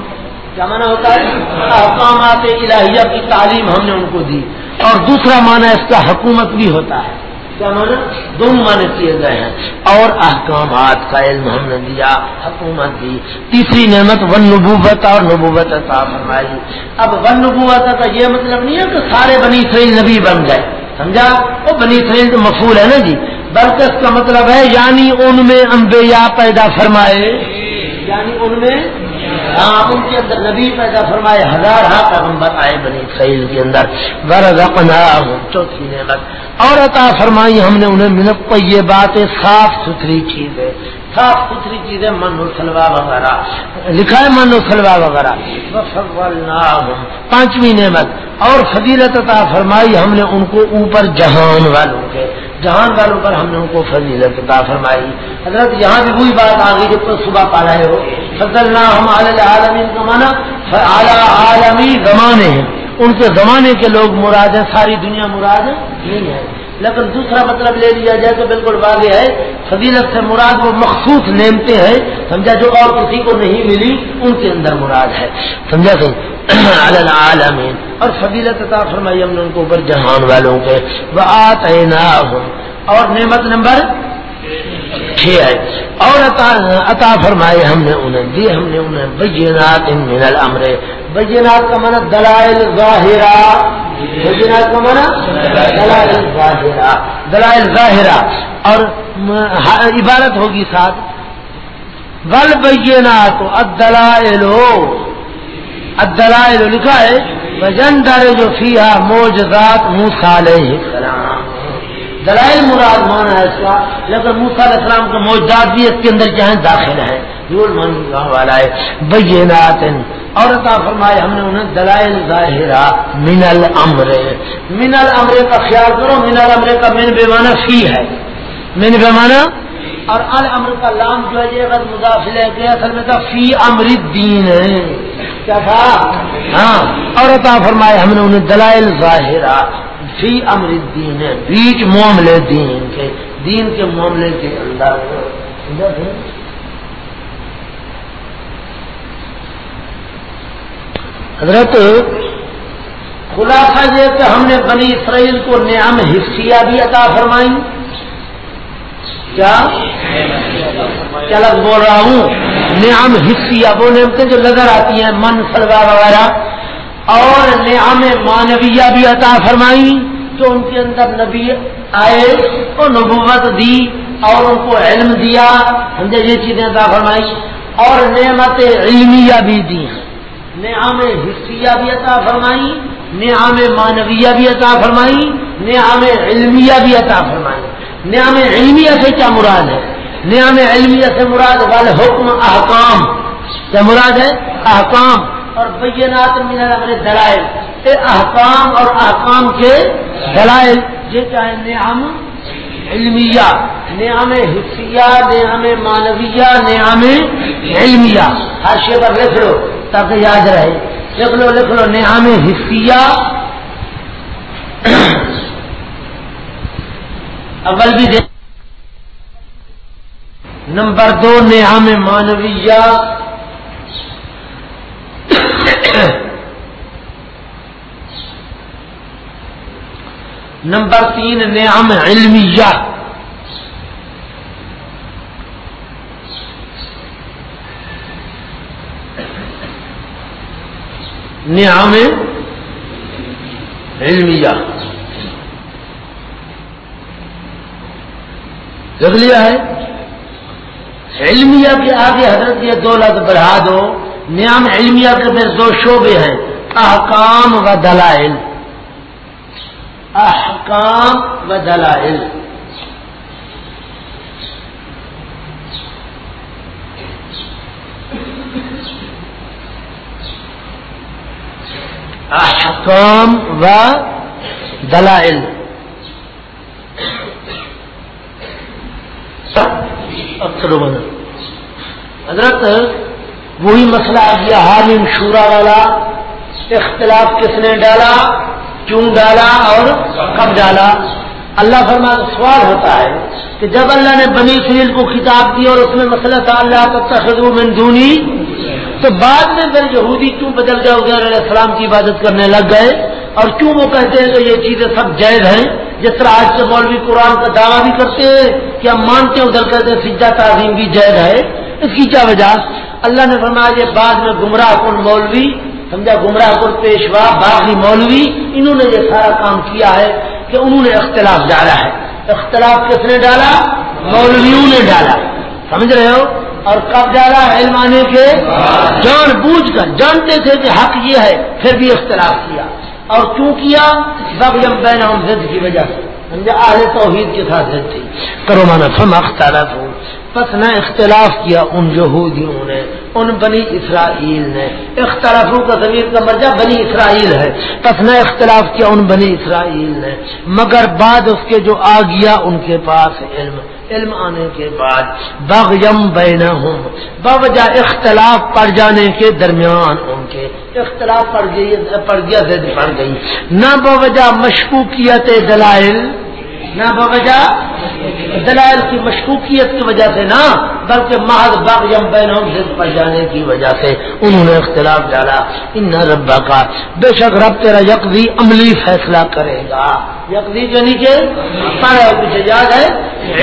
کیا معنی ہوتا ہے؟ احکامات الہیہ کی تعلیم ہم نے ان کو دی۔ اور دوسرا معنی اس کا حکومت بھی ہوتا ہے۔ کیا مانا؟ دونوں معنی کیے گئے ہیں۔ اور احکامات کا علم ہم نے دیا حکومت دی۔ تیسری نعمت ون نبوت اور نبوت عطا فرمائی۔ اب ون نبوت کا یہ مطلب نہیں ہے کہ سارے بنی اسرائیل نبی بن گئے۔ سمجھا؟ وہ بنی اسرائیل تو مفول ہے نا جی؟ بلکہ اس کا مطلب ہے یعنی ان میں انبیاء پیدا فرمائے۔ یعنی ان میں ہاں ان کے اندر نبی پیدا فرمائے، ہزار ہاں پیغمبر آئے بنی اسرائیل کے اندر۔ برضنا چوتھی نعمت۔ اور عطا فرمائی، ہم نے انہیں منت کو یہ باتیں صاف ستھری چیزیں، صاف ستھری چیزیں، من و سلوا وغیرہ۔ لکھا ہے من و سلوا وغیرہ۔ پانچویں نعمت۔ اور فضیلت عطا فرمائی، ہم نے ان کو اوپر جہان والوں کے۔ جہان والوں پر ہم نے ان کو فضیلت عطا فرمائی۔ حضرت، یہاں بھی وہی بات آ گئی جب صبح پا رہے ہو فضل نہ ہم عالمین کا مانا اعلیٰ عالمی زمانے ہیں۔ ان کے زمانے کے لوگ مراد ہیں، ساری دنیا مراد نہیں ہے۔ لیکن دوسرا مطلب لے لیا جائے تو بالکل واضح ہے۔ فضیلت سے مراد وہ مخصوص نعمتیں ہیں۔ سمجھا، جو اور کسی کو نہیں ملی، ان کے اندر مراد ہے۔ سمجھا کہ عالمین اور فضیلت عطا فرمائی ہم نے ان کو اوپر جہان والوں کے۔ وہ آتے اور نعمت نمبر چھ ہے۔ اور عطا عطا فرمائے ہم نے انہیں، دی ہم نے انہیں۔ بینات من الامر بینات کا من دلائل ظاہرہ۔ بینات کا من دلائل ظاہرہ۔ دلائل ظاہرہ۔ اور عبارت ہوگی ساتھ۔ بل بینات الدلائل۔ الدلائل لکھا ہے وجن ڈرے جو فیہا موجزات موسیٰ علیہ السلام۔ دلائل مراد مانا ہے اس کا لیکن موسا علیہ السلام کے موجود بھی اس کے اندر کیا ہے داخل ہے رول مان والا ہے بینات۔ اور عطا فرمائے ہم نے انہیں دلائل ظاہرہ، من الامر۔ من الامر کا خیال کرو، من الامر کا من بیمانہ فی ہے۔ من بیمانہ اور الامر کا لام جو ہے، یہ اگر مداخلے کے اصل میں تھا فی امر الدین ہے۔ ہاں۔ اور عطا فرمائے ہم نے انہیں دلائل ظاہرہ فی امر دین ہے بیچ معاملے دین کے دین کے معاملے کے اندر۔ حضرت خلاصہ یہ کہ ہم نے بنی اسرائیل کو نعم حصیہ بھی عطا فرمائی۔ کیا؟ لگ بول رہا ہوں؟ نعم حصیہ وہ نعمتیں جو نظر آتی ہیں، من سلوا وغیرہ۔ اور نعم مانویہ بھی عطا فرمائی، جو ان کے اندر نبی آئے اور نبوت دی اور ان کو علم دیا۔ سمجھے یہ چیزیں عطا فرمائی۔ اور نعمت علمیہ بھی دی۔ نعم حصیہ بھی عطا فرمائی، نعم مانویہ بھی عطا فرمائی، نعم علمیہ بھی عطا فرمائی۔ نعم علمیہ سے کیا مراد ہے؟ نعم علمیہ سے مراد والے حکم احکام، کیا مراد ہے؟ احکام۔ اور بینات من اپنے دلائل احکام اور احکام کے دلائل۔ یہ چاہے نعم علمیہ۔ نعم حصیہ نعم مانویہ نعم علمیہ۔ حاشیے پر لکھ لو تاکہ یاد رہے۔ لکھ لو لکھ لو، نعم حصیہ اول بھی دیکھ نمبر دو نعم مانویہ نمبر تین نعم علمیہ۔ نعم علمیہ۔ دیکھ لیا ہے۔ علمیہ کے آگے حضرت یہ دو لفظ بڑھا دو۔ نعم علمیہ کے پھر دو شعبے ہیں۔ احکام و دلائل۔ احکام و دلائل۔ احکام و دلائل۔ حضرت، وہی مسئلہ آ گیا حالم شورا والا اختلاف کس نے ڈالا، کیوں ڈالا اور کب ڈالا؟ اللہ فرما، سوال ہوتا ہے کہ جب اللہ نے بنی سیل کو کتاب دی اور اس میں مسئلہ تھا اللہ تب من دونی، تو بعد میں پھر یہودی کیوں بدل گئے علیہ السلام کی عبادت کرنے لگ گئے؟ اور کیوں وہ کہتے ہیں کہ یہ چیزیں سب جائز ہیں؟ جس طرح آج کے مولوی قرآن کا دعویٰ بھی کرتے ہیں کہ ہم مانتے ہیں، ادھر کہتے ہیں سجا تعظیم بھی جائز ہے۔ اس کی کیا وجہ؟ اللہ نے فرمایا یہ بعد میں گمراہ کن مولوی، سمجھا گمراہ کن پیشوا، باغی مولوی، انہوں نے یہ سارا کام کیا ہے کہ انہوں نے اختلاف ڈالا ہے۔ اختلاف کس نے ڈالا؟ مولویوں نے ڈالا۔ سمجھ رہے ہو؟ اور کب ڈالا علم آنے کے جان بوجھ کر۔ جانتے تھے کہ حق یہ ہے، پھر بھی اختلاف کیا۔ اور کیوں کیا؟ بغیم بین ضد کی وجہ سے۔ سمجھا آل توحید کے ساتھ ضد تھی کرو مانا فم اختلاف ہوں پس نہ اختلاف کیا ان یہودیوں نے، ان بنی اسرائیل نے۔ اختلافوں کا ضمیر کا مرجع بنی اسرائیل ہے۔ پس نہ اختلاف کیا ان بنی اسرائیل نے۔ مگر بعد اس کے جو آ گیا ان کے پاس علم۔ علم آنے کے بعد بغیم بینا ہوں بوجہ اختلاف پڑ جانے کے درمیان ان کے۔ اختلاف پڑ گئی، پڑ گیا، زد پڑ گئی۔ نہ بوجہ مشکوکیت دلائل نہ بوجہ دلائل کی مشکوکیت کی وجہ سے نہ، بلکہ محض باغ یم بین ضد پڑ جانے کی وجہ سے۔ انہوں نے اختلاف ڈالا۔ ان ربا کا بے شک رب تیرا یکوی عملی فیصلہ کرے گا۔ یکوی جو نیچے پڑھے پیچھے یاد ہے،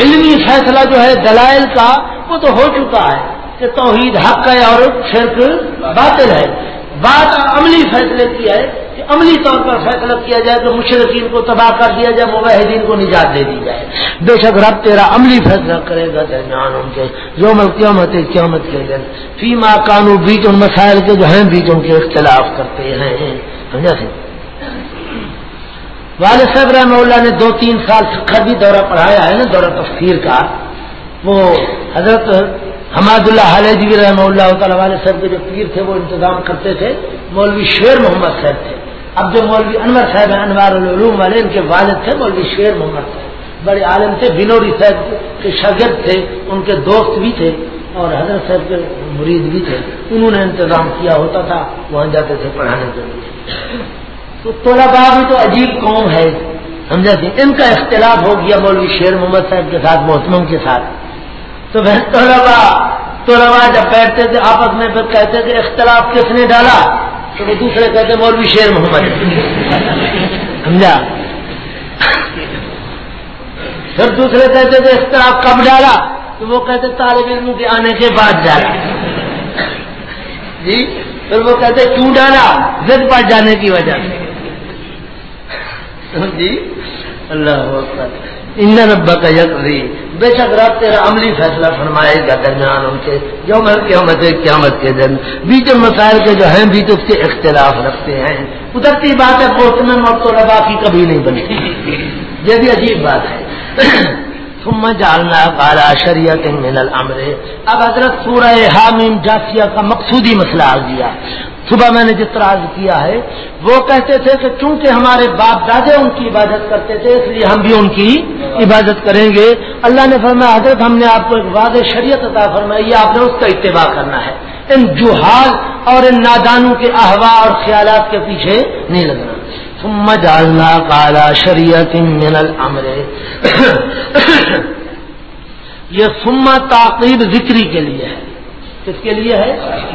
علمی فیصلہ جو ہے، دلائل کا، وہ تو ہو چکا ہے کہ توحید حق ہے اور شرک باطل ہے۔ بات عملی فیصلے کی ہے۔ کہ عملی طور پر فیصلہ کیا جائے تو مشرقین کو تباہ کر دیا جائے مباحدین کو نجات دے دی جائے۔ بے شک رب تیرا عملی فیصلہ کرے گا درمیان ان کے جو قیامت قیامت کے دن۔ فی ماں کانو بیچ ان مسائل کے جو ہیں بیچ ان کے اختلاف کرتے ہیں۔ سمجھا سی والد صاحب رحمہ اللہ نے دو تین سال خدی دورہ پڑھایا ہے نا، دورہ تفسیر کا۔ وہ حضرت حماد اللہ حلیہ رحمہ اللہ تعالی والے صاحب کے جو پیر تھے، وہ انتظام کرتے تھے۔ مولوی شیر محمد صاحب تھے۔ اب جو مولوی انور صاحب ہیں، انوار العلوم والے، ان کے والد تھے مولوی شیر محمد صاحب۔ بڑے عالم تھے۔ بنوری صاحب کے شاگرد تھے، ان کے دوست بھی تھے اور حضرت صاحب کے مرید بھی تھے۔ انہوں نے انتظام کیا ہوتا تھا، وہاں جاتے تھے پڑھانے کے لیے۔ تو طلبا بھی تو عجیب قوم ہے۔ سمجھا تھی ان کا اختلاف ہو گیا مولوی شیر محمد صاحب کے ساتھ محتمم کے ساتھ۔ تو طلبا طلبا جب بیٹھتے تھے آپس میں، پھر کہتے کہ اختلاف کس نے ڈالا؟ تو وہ دوسرے کہتے مولوی شیر محمد۔ سمجھا؟ پھر دوسرے کہتے تھے اختلاف کب ڈالا، تو وہ کہتے طالب علم کے آنے کے بعد ڈالا۔ جی؟ پھر وہ کہتے کیوں ڈالا؟ زد پڑ جانے کی وجہ سے۔ جی؟ اللہ ان ربا کا یکری بے شک رب تیرا عملی فیصلہ فرمائے گا درمیان ان کے۔ جو مر قیامت قیامت کے دن۔ بیچ مسائل کے جو ہیں، بیچ اس کے اختلاف رکھتے ہیں۔ ادھرتی بات ہے پوسٹ میں تو ربا کی کبھی نہیں بنتی۔ یہ بھی عجیب بات ہے۔ ثم جالنا کالا شریعت من الامر۔ اب حضرت سورہ حامیم جاسیہ کا مقصودی مسئلہ آ گیا صبح میں نے جس طرح عرض کیا ہے، وہ کہتے تھے کہ چونکہ ہمارے باپ دادے ان کی عبادت کرتے تھے، اس لیے ہم بھی ان کی عبادت کریں گے۔ اللہ نے فرمایا، حضرت ہم نے آپ کو ایک واضح شریعت عطا فرمائی آپ نے اس کا اتباع کرنا ہے۔ ان جوہال اور ان نادانوں کے احوا اور خیالات کے پیچھے نہیں لگنا۔ ثم جعلنا کالا شریعت من الامر۔ یہ سما تعقیب ذکری کے لیے ہے۔ کس کے لیے ہے؟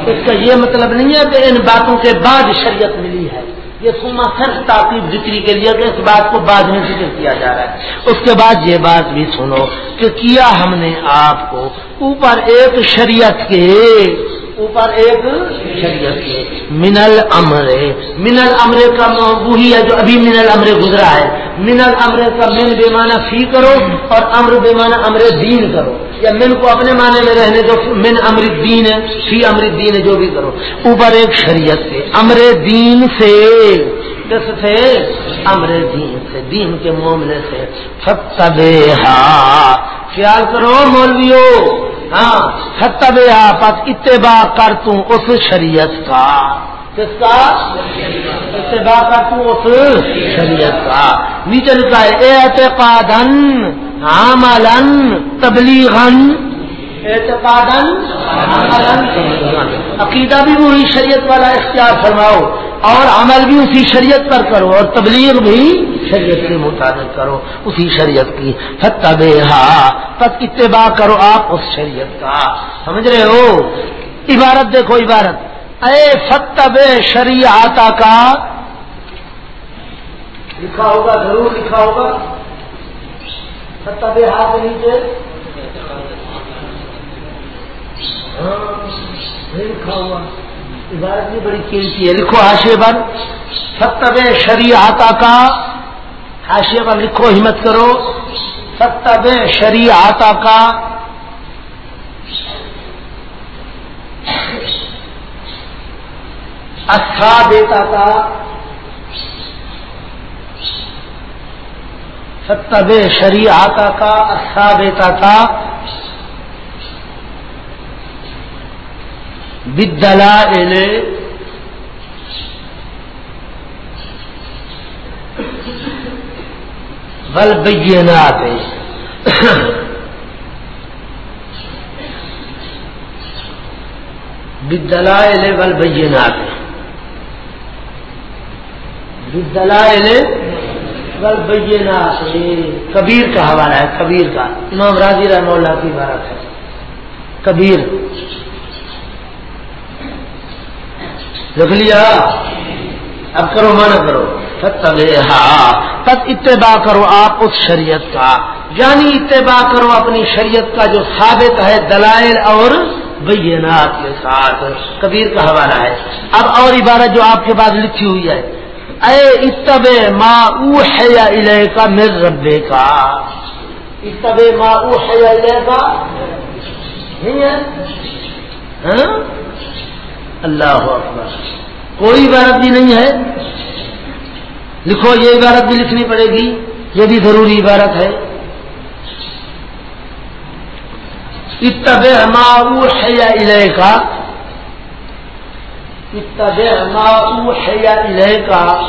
اس کا یہ مطلب نہیں ہے کہ ان باتوں کے بعد شریعت ملی ہے۔ یہ سما صرف تعقیب ذکری کے لیے کہ اس بات کو بعد میں ذکر کیا جا رہا ہے۔ اس کے بعد یہ بات بھی سنو کہ کیا ہم نے آپ کو اوپر ایک شریعت کے اوپر ایک شریعت کے منل امر منل امرے کا وہی ہے جو ابھی منل امرے گزرا ہے۔ منل امرے کا من بے معنی فی کرو اور امر بے معنی امر دین کرو۔ یا من کو اپنے معنی میں رہنے دو، من امر دین ہے، فی امر دین ہے، جو بھی کرو۔ اوپر ایک شریعت سے امر دین سے، کس سے؟ امر دین سے، دین کے معاملے سے۔ فتب خیال کرو مولویو۔ ہاں۔ پس اتباع کر توں اس شریعت کا۔ کس کا؟ اتباع کر توں اس شریعت کا۔ نیچے لکھا ہے اعتقادن عملن تبلیغن اعتقادن عملن عقیدہ بھی وہی شریعت والا اختیار فرماؤ۔ اور عمل بھی اسی شریعت پر کرو اور تبلیغ بھی شریعت کے مطابق کرو، اسی شریعت کی۔ فتب پت اتباع کرو آپ اس شریعت کا۔ سمجھ رہے ہو؟ عبارت دیکھو، عبارت۔ اے فتب شریعت کا۔ لکھا ہوگا، ضرور لکھا ہوگا۔ فتب ہاتھ نیچے۔ ہاں لکھا ہوا عبارت بھی بڑی قیمتی ہے، لکھو حاشے پر فتب شریعت کا حاشیے پر لکھو، ہمت کرو فتب شریعت کا اچھا بیتا کا ستب شریعت کا اچھا بیتا کا بدلا بل بینات بدلائل بل بینات بدلائل بل بینات کبیر کا حوالہ ہے، کبیر کا. امام راضی رحمہ اللہ کی عبارت ہے. کبیر. لکھ لیا۔ اب کرو مانا کرو۔ تب اتباع کرو آپ اس شریعت کا۔ یعنی اتباع کرو اپنی شریعت کا جو ثابت ہے دلائل اور بینات کے ساتھ۔ کبیر کا حوالہ ہے۔ اب اور عبارت جو آپ کے پاس لکھی ہوئی ہے۔ اے اتب ما او ہے کا مر ربے کا اتب ما او ہے کا نہیں ہے؟ ہاں؟ اللہ اکبر۔ کوئی عبارت بھی نہیں ہے۔ لکھو، یہ عبارت بھی لکھنی پڑے گی۔ یہ بھی ضروری عبارت ہے۔ اتب ماؤ حیا الہ کا اتب ماؤ حیا الہ کا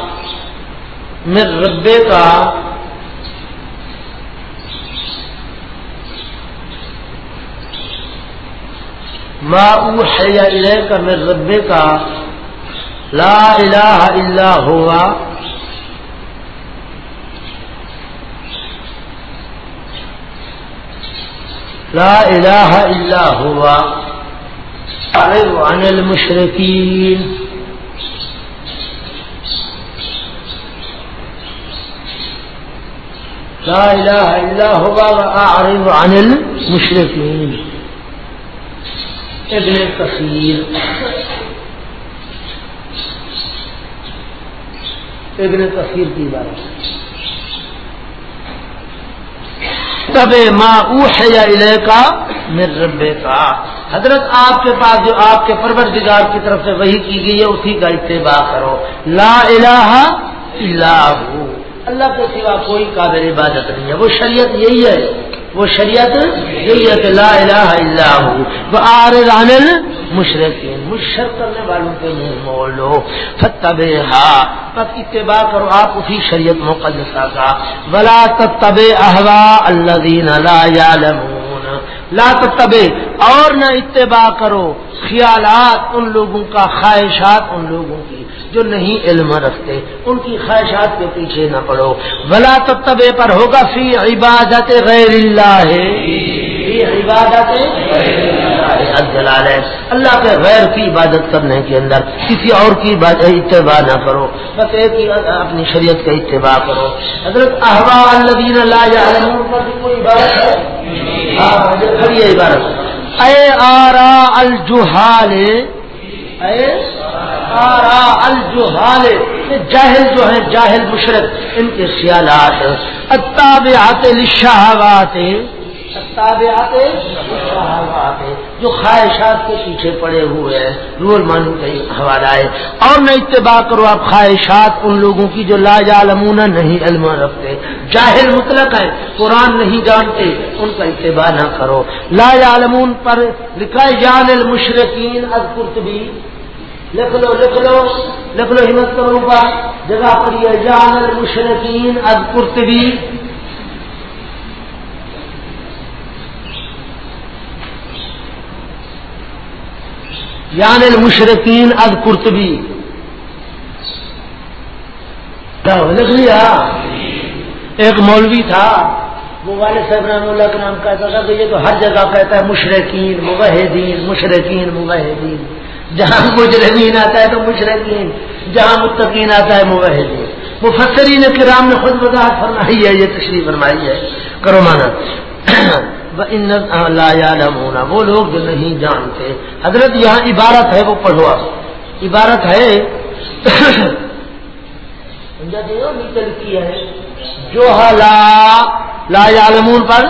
مر ربے کا ماؤ حیا الہ کا مر ربے کا لا الہ الا ہوا لا الہ الا ہوا اعرض عن المشرقین لا الہ الا ہوا اعرض عن المشرقین ابن کثیر۔ ابن کثیر کی بات تب ماں اوہ کا مر ربے کا حضرت آپ کے پاس جو آپ کے پروردگار کی طرف سے وہی کی گئی ہے، اسی کا اتباع کرو۔ لا الہ الا ہو۔ اللہ کے سوا کوئی قابل عبادت نہیں ہے۔ وہ شریعت یہی ہے۔ وہ شریعت شریعت لا الہ الا ہو۔ وہ آر ران مشرقین مشرق کرنے والوں کے منہ مول لو فتب بس اتباع کرو۔ آپ اسی شریعت مقدسہ کا ولا تب احوا اللہ لا یعلمون لا تبے اور نہ اتباع کرو۔ خیالات ان لوگوں کا، خواہشات ان لوگوں کی۔ جو نہیں علم رکھتے، ان کی خواہشات کے پیچھے نہ پڑو۔ بلا تبے پر ہوگا فی عبادت غیر اللہ فی عبادت اللہ کے غیر کی عبادت کرنے کے اندر کسی اور کی اتباع نہ کرو۔ بس ایک ہی اپنی شریعت کا اتباع کرو۔ حضرت احوا اللہ پر کوئی بات ہے؟ ہاں، عبارت اے آرا الجوہال اے آرا جاہل جو ہیں، جاہل مشرق ان کے خیالات اتابعات للشہوات جو خواہشات کے پیچھے پڑے ہوئے ہیں رول مانو کا حوالہ ہے۔ اور نہ اتباع کرو آپ خواہشات ان لوگوں کی جو لا جالمون نہیں علم رکھتے۔ جاہل مطلق ہے قرآن نہیں جانتے، ان کا اتباع نہ کرو۔ لا جالمون پر لکھا جان یعنی المشرقین از قرطبی لکھ لو لکھ لو لکھ لو ہمت کرو پر جگہ پر یہ جان المشرقین از قرطبی۔ یعنی المشرقین از قرطبی۔ لکھ لیا۔ ایک مولوی تھا، وہ والد صاحب رحم اللہ کے نام کہتا تھا کہ یہ تو ہر جگہ کہتا ہے مشرقین مبحدین مشرقین مبحدین جہاں مجرمین آتا ہے تو مشرقین، جہاں متقین آتا ہے مبحدین مفسرین کرام نے خود وضاحت فرمائی ہے، یہ تشریف فرمائی ہے۔ کرو مانا۔ وہ لوگ جو نہیں جانتے۔ حضرت یہاں عبارت ہے، وہ پڑھو آپ۔ عبارت ہے۔ جی، جو لا عالمون پر۔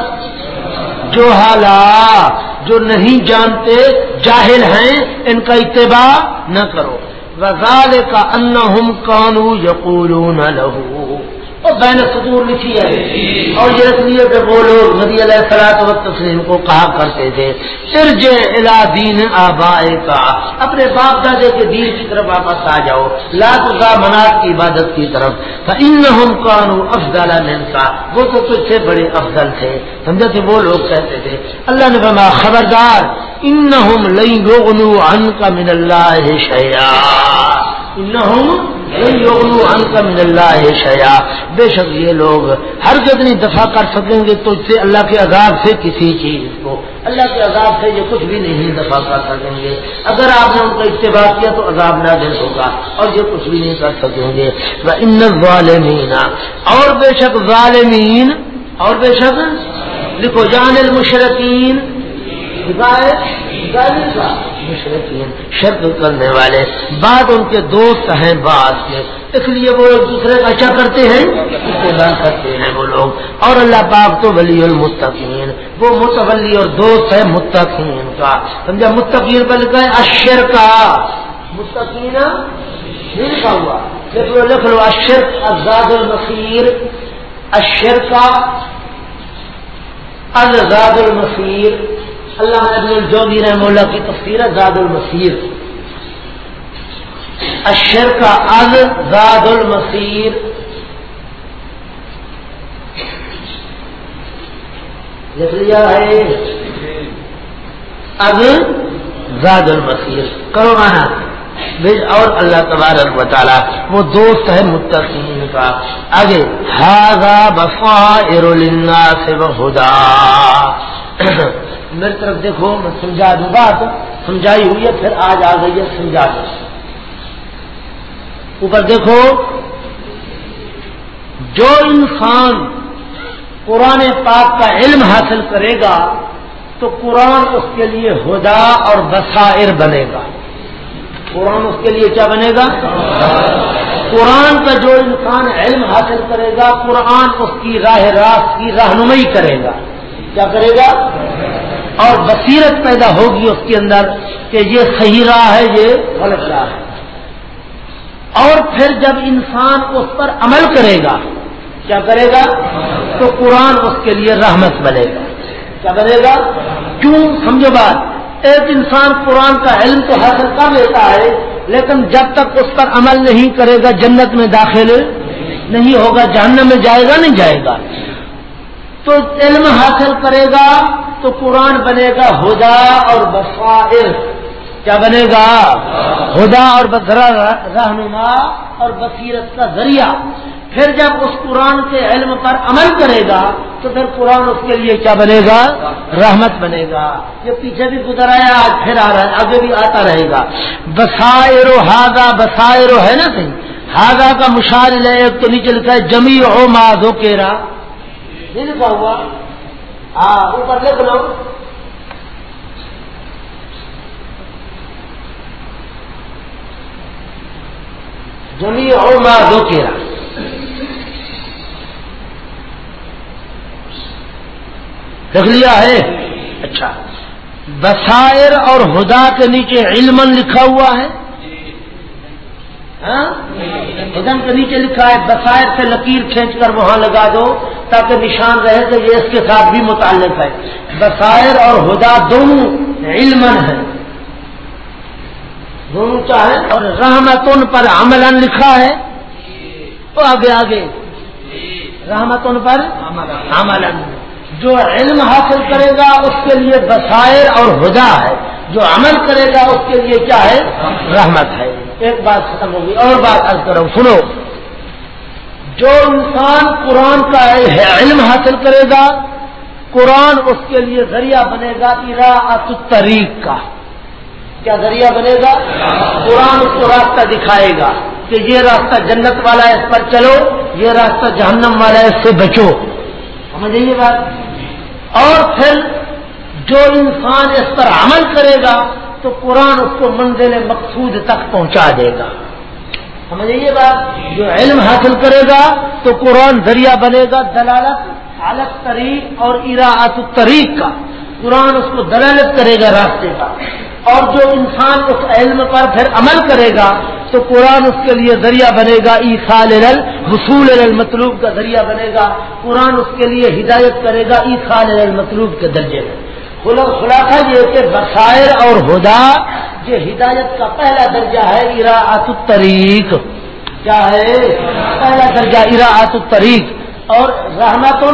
جو حالا جو نہیں جانتے، جاہل ہیں، ان کا اتباع نہ کرو۔ وزال کا ان کانو یقول لہو اور بین صدور لکھی ہے۔ اور یہ لیے کہ وہ لوگ نبی علیہ سلاط و تسلیم کو کہا کرتے تھے سرج الا دین آبائے کا اپنے باپ دادے کے دین کی طرف واپس آ جاؤ۔ لاکھ کا مناٹ کی عبادت کی طرف۔ ان کانو افضل کا وہ تو تجھ سے بڑے افضل تھے۔ سمجھا تھے وہ لوگ کہتے تھے، اللہ نے فرمایا، خبردار ان لئی یغنو عن کا من اللہ شیا ان من اللہ شیا بے شک یہ لوگ ہر کتنی دفاع کر سکیں گے تو سے اللہ کے عذاب سے کسی چیز کو، اللہ کے عذاب سے یہ کچھ بھی نہیں دفاع کر سکیں گے۔ اگر آپ نے ان کا اتباع کیا تو عذاب نہ دے ہوگا اور یہ کچھ بھی نہیں کر سکیں گے۔ ان ظالمین اور بے شک ظالمین، اور بے شک لکھو، جان المشرقین مشرقین شرک کرنے والے۔ بعد ان کے دوست ہیں بعد کے۔ اس لیے وہ ایک دوسرے کا کیا کرتے ہیں کرتے ہیں وہ لوگ۔ اور اللہ پاک تو ولی المتقین۔ وہ متولی اور دوست ہے متقین کا۔ سمجھا؟ متقین پر لکھا ہے اشر کا متقین لکھا ہوا۔ لکھ لو لکھ لو اشر ازاد المسیر اشر کا ازاد المسیر اللہ ابن الجوگی رحم اللہ کی تفسیر زاد المسیر اشر کا از زاد المسیر لکھ لیا ہے۔ از زاد المسیر کرو مانا۔ اور اللہ تبارک و تعالیٰ۔ وہ دوست ہے متقین کا۔ آگے۔ ہاضا بفا ارولنا سے بہدا۔ میری طرف دیکھو، میں سمجھا دوں بات، سمجھائی ہوئی ہے، پھر آج آ گئی ہے، سمجھا دوں اوپر دیکھو، جو انسان قرآن پاک کا علم حاصل کرے گا، تو قرآن اس کے لیے ہدا اور بسائر بنے گا۔ قرآن اس کے لیے کیا بنے گا؟ قرآن کا جو انسان علم حاصل کرے گا، قرآن اس کی راہ راست کی رہنمائی کرے گا۔ کیا کرے گا؟ اور بصیرت پیدا ہوگی اس کے اندر کہ یہ صحیح راہ ہے، یہ غلط راہ ہے۔ اور پھر جب انسان اس پر عمل کرے گا، کیا کرے گا؟ تو قرآن اس کے لیے رحمت بنے گا۔ کیا بنے گا؟ کیوں؟ سمجھو بات، ایک انسان قرآن کا علم تو حاصل کر لیتا ہے، لیکن جب تک اس پر عمل نہیں کرے گا، جنت میں داخل نہیں ہوگا، جہنم میں جائے گا، نہیں جائے گا۔ تو علم حاصل کرے گا تو قرآن بنے گا ہدا اور بسائر کیا بنے گا؟ ہدا اور رہنما اور بصیرت کا ذریعہ۔ پھر جب اس قرآن کے علم پر عمل کرے گا تو پھر قرآن اس کے لیے کیا بنے گا؟ رحمت بنے گا۔ یہ پیچھے بھی گزر آیا، آج پھر آ رہا ہے، آگے بھی آتا رہے گا۔ بسائر و ہاگا بسائر ہے نا صحیح ہاگا کا مشار ایک تو نیچے لکھا ہے جمی او مادو کیرا نہیں لکھا ہوا۔ ہاں اوپر لکھ لو جمی او مادو کیرا لکھ لیا ہے؟ اچھا۔ بسائر اور ہدا کے نیچے علم لکھا ہوا ہے۔ ہاں؟ ہدم کے نیچے لکھا ہے بسائر سے لکیر کھینچ کر وہاں لگا دو۔ تاکہ نشان رہے کہ یہ اس کے ساتھ بھی متعلق ہے۔ بسائر اور ہدا دونوں علم ہے دونوں چاہے اور رحمتن پر عمل لکھا ہے۔ تو آگے آگے۔ رحمتن پر عمل جو علم حاصل کرے گا اس کے لیے بسائر اور ہدا ہے۔ جو عمل کرے گا اس کے لیے کیا ہے؟ رحمت ہے۔ ایک بات ختم ہوگی، اور بات عرض کرو سنو۔ جو انسان قرآن کا علم حاصل کرے گا، قرآن اس کے لیے ذریعہ بنے گا اراۃ الطریق کا۔ کیا ذریعہ بنے گا؟ قرآن اس کو راستہ دکھائے گا کہ یہ راستہ جنت والا ہے، اس پر چلو، یہ راستہ جہنم والا ہے، اس سے بچو۔ سمجھے یہ بات؟ اور پھر جو انسان اس پر عمل کرے گا، تو قرآن اس کو منزل مقصود تک پہنچا دے گا۔ سمجھے یہ بات؟ جو علم حاصل کرے گا تو قرآن ذریعہ بنے گا، دلالت حالت طریق اور اراعت الطریق کا۔ قرآن اس کو دلالت کرے گا راستے کا۔ اور جو انسان اس علم پر پھر عمل کرے گا تو قرآن اس کے لیے ذریعہ بنے گا ایسال وصول مطلوب کا ذریعہ بنے گا۔ قرآن اس کے لیے ہدایت کرے گا ایسال مطلوب کے درجے میں۔ خلاصہ یہ کہ بسائر اور ہدا یہ ہدایت کا پہلا درجہ ہے اراعت الطریق۔ کیا ہے؟ پہلا درجہ اراعت الطریق۔ اور رحمت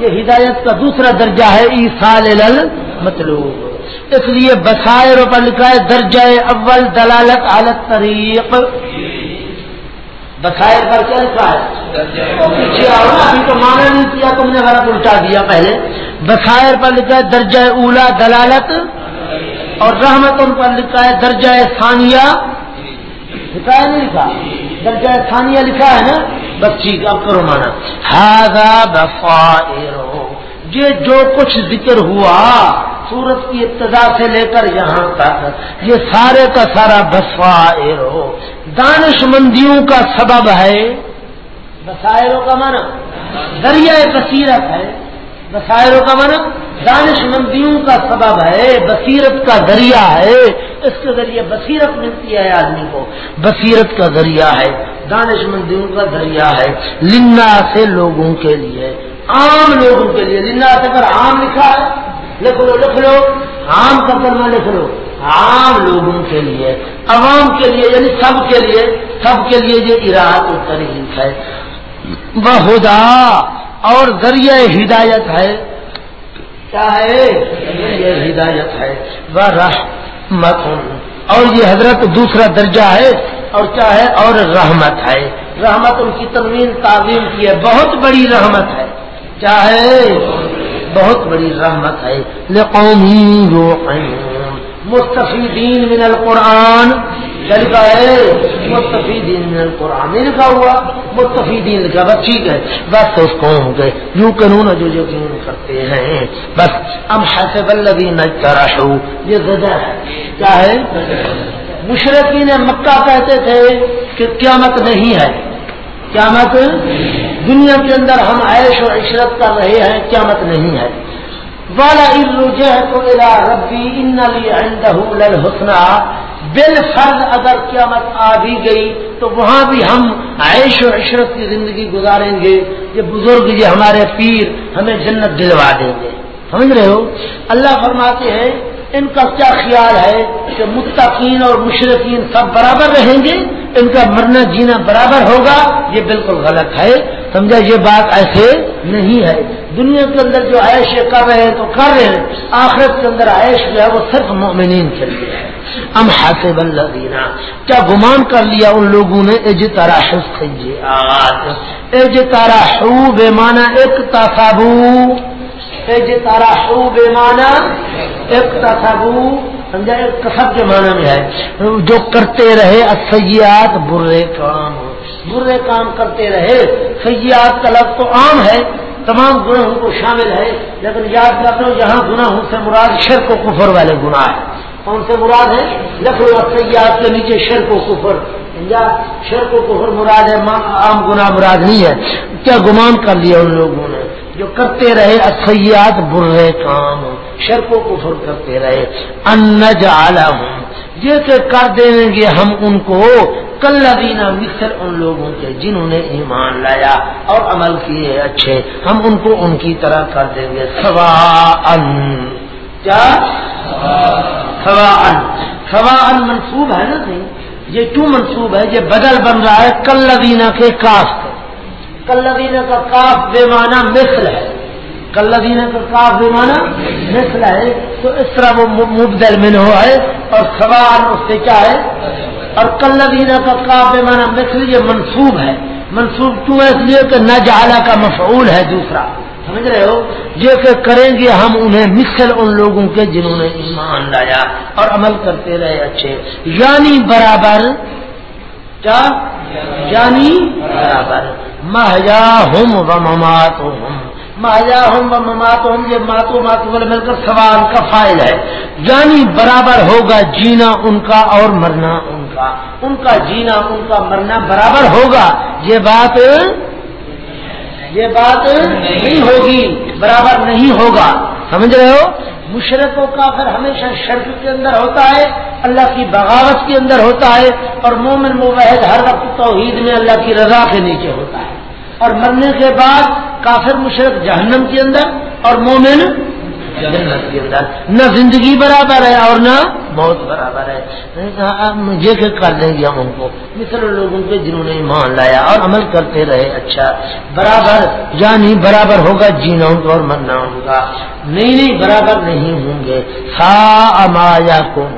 یہ ہدایت کا دوسرا درجہ ہے ایسال مطلوب۔ اس لیے بسائر پر لکھا ہے درجہ اول دلالت حالت طریق بسائر پر کیا لکھا ہے؟ پیچھے آؤ نا ابھی تو مانا نہیں کیا، تم نے غلط الٹا دیا پہلے۔ بسائر پر لکھا ہے درجہ اولا دلالت، اور رحمت ان پر لکھا ہے درجہ ثانیہ۔ لکھا ہے نہیں لکھا؟ درجہ ثانیہ لکھا ہے نا؟ بس ٹھیک، اب کرو مانا۔ ہاضا بفائر یہ جو کچھ ذکر ہوا سورت کی ابتدا سے لے کر یہاں تک، یہ سارے کا سارا بسائرو دانش مندیوں کا سبب ہے۔ بسائروں کا من دریائے بصیرت ہے۔ بسائروں کا من دانش مندیوں کا سبب ہے۔ بصیرت کا ذریعہ ہے۔ اس کے ذریعے بصیرت ملتی ہے آدمی کو۔ بصیرت کا ذریعہ ہے۔ دانش مندیوں کا ذریعہ ہے۔ لنا سے لوگوں کے لیے۔ عام لوگوں کے لیے لنا سے اگر عام لکھا ہے، لکھ لو لکھ لو، عام کا کرنا لکھ لو۔ عام لوگوں کے لیے، عوام کے لیے یعنی سب کے لیے، سب کے لیے یہ اراد و ترغیب ہے۔ وہ اور ذریعہ ہدایت ہے۔ کیا ہے؟ ہدایت ہے۔ وہ رحمت اور یہ حضرت دوسرا درجہ ہے۔ اور کیا ہے؟ اور رحمت ہے۔ رحمت ان کی تنوین تعلیم کی ہے۔ بہت بڑی رحمت ہے۔ کیا ہے؟ بہت بڑی رحمت ہے۔ مستفیدین من القرآن۔ لکھا ہے؟ مستفیدین من القرآن۔ نہیں لکھا ہوا۔ مستفیدین لکھا۔ بس ٹھیک ہے۔ بس تو اس قوم کے یوں قانون جو جو قانون کرتے ہیں۔ بس۔ ام حسب الذین ترشو یہ زدہ ہے۔ کیا ہے؟ مشرقین مکہ کہتے تھے کہ قیامت نہیں ہے۔ قیامت دنیا کے اندر ہم عیش و عشرت کر رہے ہیں، قیامت نہیں ہے۔ والا ربی ان حسنا بل فرض اگر قیامت آ بھی گئی، تو وہاں بھی ہم عیش و عشرت کی زندگی گزاریں گے۔ یہ بزرگ یہ ہمارے پیر ہمیں جنت دلوا دیں گے۔ سمجھ رہے ہو؟ اللہ فرماتے ہیں، ان کا کیا خیال ہے کہ متقین اور مشرقین سب برابر رہیں گے؟ ان کا مرنا جینا برابر ہوگا، یہ بالکل غلط ہے۔ سمجھا، یہ بات ایسے نہیں ہے۔ دنیا کے اندر جو عائش کر رہے ہیں، تو کر رہے ہیں۔ آخرت کے اندر عائش جو ہے، وہ صرف مومنین کے لیے ہے۔ ہم حاصب اللہ دینا کیا گمان کر لیا ان لوگوں نے؟ اج تارا اج تارا بے مانا ایک تصابو اج بے مانا ایک سمجھا؟ ایک کسب کے معنی میں ہے۔ جو کرتے رہے سیاحت برے کام برے کام کرتے رہے، سیاحت کا لفظ تو عام ہے۔ تمام گناہوں کو شامل ہے، لیکن یاد کر لو یہاں گناہوں سے مراد شرک و کفر والے گناہ ہیں۔ کون سے مراد ہے لکھو سیاحت کے نیچے شرک و کفر۔ شرک و کفر مراد ہے، عام گناہ مراد نہیں ہے۔ کیا گمان کر لیا ان لوگوں نے؟ جو کرتے رہے اسیات برے کام شرک و کفر کرتے رہے، ان جالا ہوں جیسے کر دیں گے ہم ان کو کل دینا مصر ان لوگوں کے جنہوں نے ایمان لایا اور عمل کیے اچھے، ہم ان کو ان کی طرح کر دیں گے سوا ان کیا؟ سوا ان سوا ان منصوب ہے نا نہیں؟ یہ کیوں منصوب ہے؟ یہ بدل بن رہا ہے کل دینا کے کاف کلینہ کا کاف بے معنی مثل ہے. کلینہ کا کاف بے معنی مثل ہے. تو اس طرح وہ مبدل من ہو ہے اور سوال اس سے کیا ہے؟ اور کلینہ کا کاف بے معنی مثل یہ منصوب ہے. منصوب کیوں ہے؟ اس لیے کہ نہ جالا کا مفعول ہے دوسرا. سمجھ رہے ہو؟ یہ کہ کریں گے ہم انہیں مثل ان لوگوں کے جنہوں نے ایمان لایا اور عمل کرتے رہے اچھے. یعنی برابر کیا یعنی برابر۔ مہجا ہم و ممات ہم مہجا ہم و ممات ہم یہ ماتو ماتو والے مل کر سوال کا فائل ہے۔ یعنی برابر ہوگا جینا ان کا اور مرنا ان کا۔ ان کا جینا، ان کا مرنا برابر ہوگا۔ یہ بات یہ بات نہیں ہوگی۔ برابر نہیں ہوگا۔ سمجھ رہے ہو؟ مشرق و کافر ہمیشہ شرک کے اندر ہوتا ہے، اللہ کی بغاوت کے اندر ہوتا ہے، اور مومن موحد ہر وقت توحید میں اللہ کی رضا کے نیچے ہوتا ہے۔ اور مرنے کے بعد کافر مشرق جہنم کے اندر، اور مومن جنت کے اندر نہ زندگی برابر ہے اور نہ بہت برابر ہے۔ یہ کہ کر دیں گے ہم ان کو۔ مثل لوگوں کے جنہوں نے ایمان لایا اور عمل کرتے رہے اچھا۔ برابر یعنی برابر ہوگا، جینا ان کو اور مرنا ہوگا۔ نہیں نہیں، برابر نہیں ہوں گے۔ سا امایا کو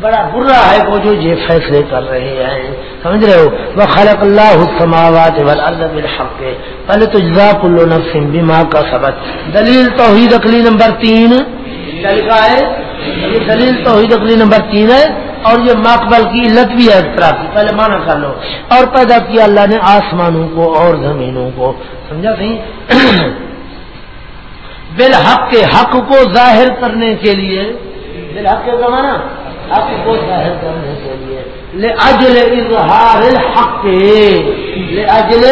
بڑا برا ہے وہ جو یہ فیصلے کر رہے ہیں۔ سمجھ رہے ہو؟ وہ خلق اللہ السماوات والارض بالحق۔ پہلے تو جزاک اللہ نفس بما کا سبق دلیل توحید اقلی نمبر تین۔ کیا لکھا ہے؟ یہ دلیل توحید اقلی نمبر تین ہے۔ اور یہ مقبل کی علت بھی ہے طرح کی۔ پہلے مانا کر لو۔ اور پیدا کیا اللہ نے آسمانوں کو اور زمینوں کو۔ سمجھا صحیح بالحق کے حق کو ظاہر کرنے کے لیے۔ بالحق کے زمانہ حق کو ظاہر کرنے کے لیے۔ لے اجل اظہار الحق۔ لے اجل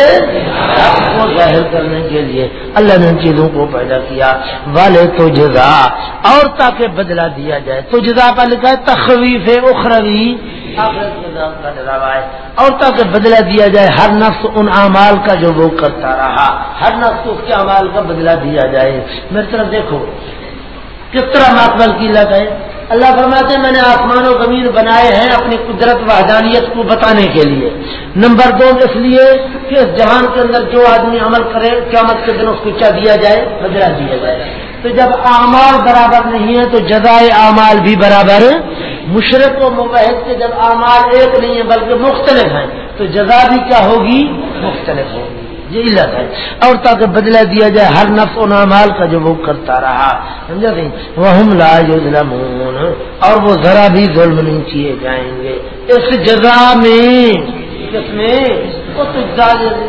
حق کو ظاہر کرنے کے لیے۔ اللہ نے ان چیزوں کو پیدا کیا۔ والے تو جزا۔ اور تاکہ بدلا دیا جائے۔ تو جزا کا لکھا ہے تخویف اخروی۔ اور تاکہ بدلا دیا جائے۔ ہر نفس ان اعمال کا جو وہ کرتا رہا۔ ہر نفس اس کے اعمال کا بدلا دیا جائے۔ میری طرف دیکھو۔ کس طرح مقبل کی لگ ہے؟ اللہ فرماتے ہیں، میں نے آسمان و زمین بنائے ہیں اپنی قدرت وحدانیت کو بتانے کے لیے۔ نمبر دو، اس لیے کہ اس جہان کے اندر جو آدمی عمل کرے، قیامت کے دن اس کو کیا دیا جائے؟ بدلا دیا جائے۔ تو جب اعمال برابر نہیں ہے تو جزائے اعمال بھی برابر۔ مشرق و مبحد کے جب اعمال ایک نہیں ہے بلکہ مختلف ہیں، تو جزا بھی کیا ہوگی؟ مختلف ہوگی۔ یہ علت ہے۔ اور تاکہ بدلا دیا جائے ہر نفس و نامال کا جو وہ کرتا رہا۔ سمجھا نہیں وہ ہم ظلمون اور وہ ذرا بھی ظلم نہیں کیے جائیں گے۔ اس جزا میں کس میں وہ تو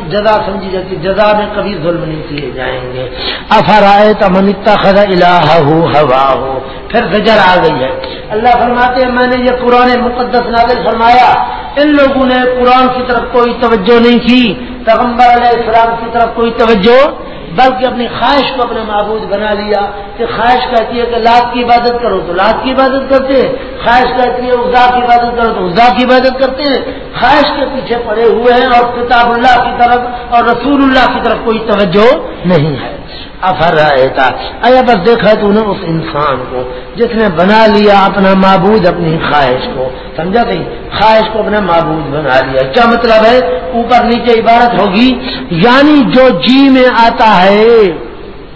جزا سمجھی جاتی، جزا میں کبھی ظلم نہیں کیے جائیں گے۔ افرائے تمنتا خدا الہ ہو ہوا ہو پھر زجر آ گئی ہے۔ اللہ فرماتے ہیں، میں نے یہ قرآن مقدس نازل فرمایا۔ ان لوگوں نے قرآن کی طرف کوئی توجہ نہیں کی۔ پیغمبر علیہ السلام کی طرف کوئی توجہ، بلکہ اپنی خواہش کو اپنے معبود بنا لیا۔ کہ خواہش کہتی ہے کہ لات کی عبادت کرو تو لات کی عبادت کرتے ہیں، خواہش کہتی ہے عزا کی عبادت کرو تو عزا کی عبادت کرتے ہیں۔ خواہش کے پیچھے پڑے ہوئے ہیں اور کتاب اللہ کی طرف اور رسول اللہ کی طرف کوئی توجہ نہیں ہے۔ افر رہتا ایا بس دیکھا تو نے اس انسان کو جس نے بنا لیا اپنا معبود، اپنی خواہش کو۔ سمجھا گئی؟ خواہش کو اپنا معبود بنا لیا۔ کیا مطلب ہے؟ اوپر نیچے عبارت ہوگی یعنی جو جی میں آتا ہے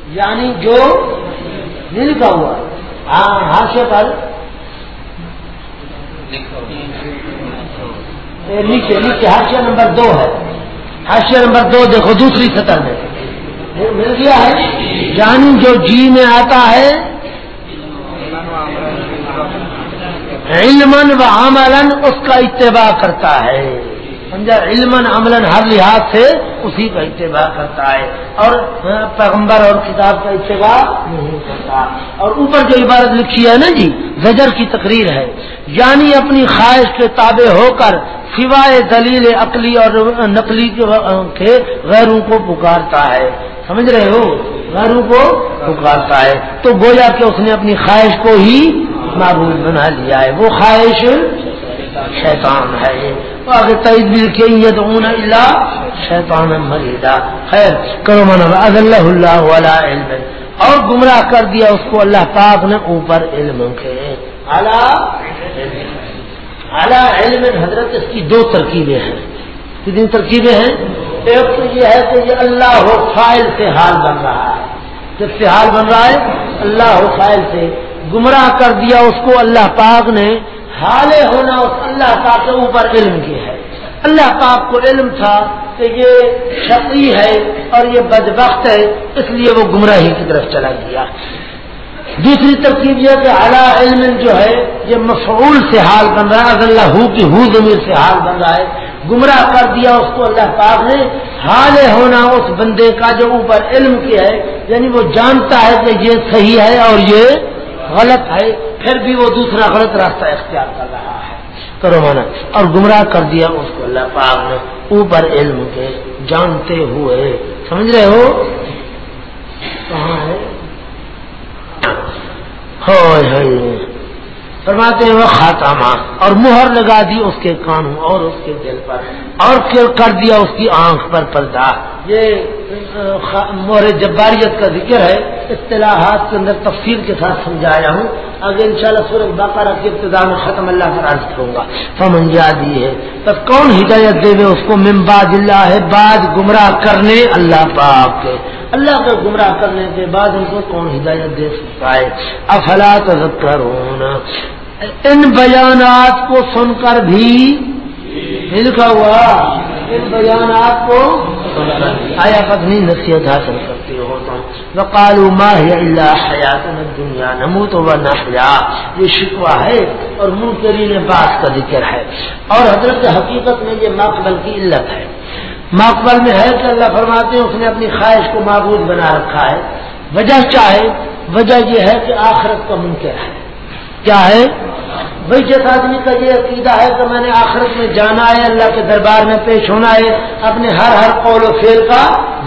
یعنی جو نہیں لکھا ہوا۔ ہاں ہاشے پر۔ نیچے نیچے ہاشیا نمبر دو ہے۔ ہاشیا نمبر دو دیکھو، دوسری سطح میں۔ مل گیا ہے۔ یعنی جو جی میں آتا ہے علم و عمل اس کا اتباع کرتا ہے۔ سمجھا؟ علم عمل ہر لحاظ سے اسی کا اتباع کرتا ہے۔ اور پیغمبر اور کتاب کا اتباع نہیں کرتا۔ اور اوپر جو عبارت لکھی ہے نا جی زجر کی تقریر ہے۔ یعنی اپنی خواہش کے تابع ہو کر سوائے دلیل عقلی اور نقلی کے غیروں کو پکارتا ہے۔ سمجھ رہے ہو؟ غیروں کو پکارتا ہے۔ تو گویا کہ اس نے اپنی خواہش کو ہی معبود بنا لیا ہے۔ وہ خواہش شیطان ہے۔ آگے تعید بھی لکھے یہ تو اون اللہ شیطان مریدا۔ خیر، کرو من اللہ اللہ والا علم۔ اور گمراہ کر دیا اس کو اللہ پاک نے اوپر علم کے۔ اعلیٰ علم حضرت اس کی دو ترکیبیں ہیں۔ کتنی ترکیبیں ہیں؟ ایک تو یہ ہے کہ یہ اللہ ہو فائل سے حال بن رہا ہے۔ جب سے حال بن رہا ہے، اللہ ہو فائل سے گمراہ کر دیا اس کو اللہ پاک نے۔ حال ہونا اس اللہ پاک کے اوپر علم کی ہے۔ اللہ پاک کو علم تھا کہ یہ شقی ہے اور یہ بدبخت ہے، اس لیے وہ گمراہی کی طرف چلا گیا۔ دوسری ترکیب یہ کہ اعلیٰ علم جو ہے، یہ مفعول سے حال بن رہا ہے اللہ ہو کی ہو ضمیر سے حال بن رہا ہے۔ گمراہ کر دیا، اس کو اللہ پاک نے حال ہونا اس بندے کا جو اوپر علم کیا ہے یعنی وہ جانتا ہے کہ یہ صحیح ہے اور یہ غلط ہے، پھر بھی وہ دوسرا غلط راستہ اختیار کر رہا ہے۔ کرو مانا۔ اور گمراہ کر دیا اس کو اللہ پاک نے اوپر علم کے، جانتے ہوئے۔ سمجھ رہے ہو؟ کہاں ہے؟ فرماتے ہیں، وہ خاتمہ اور مہر لگا دی اس کے کانوں اور اس کے دل پر اور کر دیا اس کی آنکھ پر پردہ۔ یہ مہر جباریت کا ذکر ہے، اصطلاحات کے اندر تفصیل کے ساتھ سمجھایا ہوں۔ اگر ان شاء اللہ سورج باقاعدہ کی ابتدا میں ختم اللہ پر عرض کروں گا۔ فمن دی ہے تب کون ہدایت دے اس کو ممباد اللہ ہے، بعد گمراہ کرنے اللہ پاک کے اللہ کو گمراہ کرنے کے بعد ان کو کون ہدایت دے سکتا ہے؟ افلا تذکرون۔ ان بیانات کو سن کر بھی لکھا ہوا۔ ان بیانات کو آیا پتنی نصیحت حاصل کرتے ہو وقالوا ما هي الا حیاتنا الدنیا نموت و یہ شکوہ ہے اور منکرین باس کا ذکر ہے۔ اور حضرت حقیقت میں یہ مقبل کی علت ہے۔ مقبل میں ہے کہ اللہ فرماتے ہیں، اس نے اپنی خواہش کو معبود بنا رکھا ہے۔ وجہ چاہے وجہ یہ ہے کہ آخرت کا منکر ہے۔ کیا ہے؟ بھائی جس آدمی کا یہ عقیدہ ہے کہ میں نے آخرت میں جانا ہے، اللہ کے دربار میں پیش ہونا ہے، اپنے ہر ہر قول و فیل کا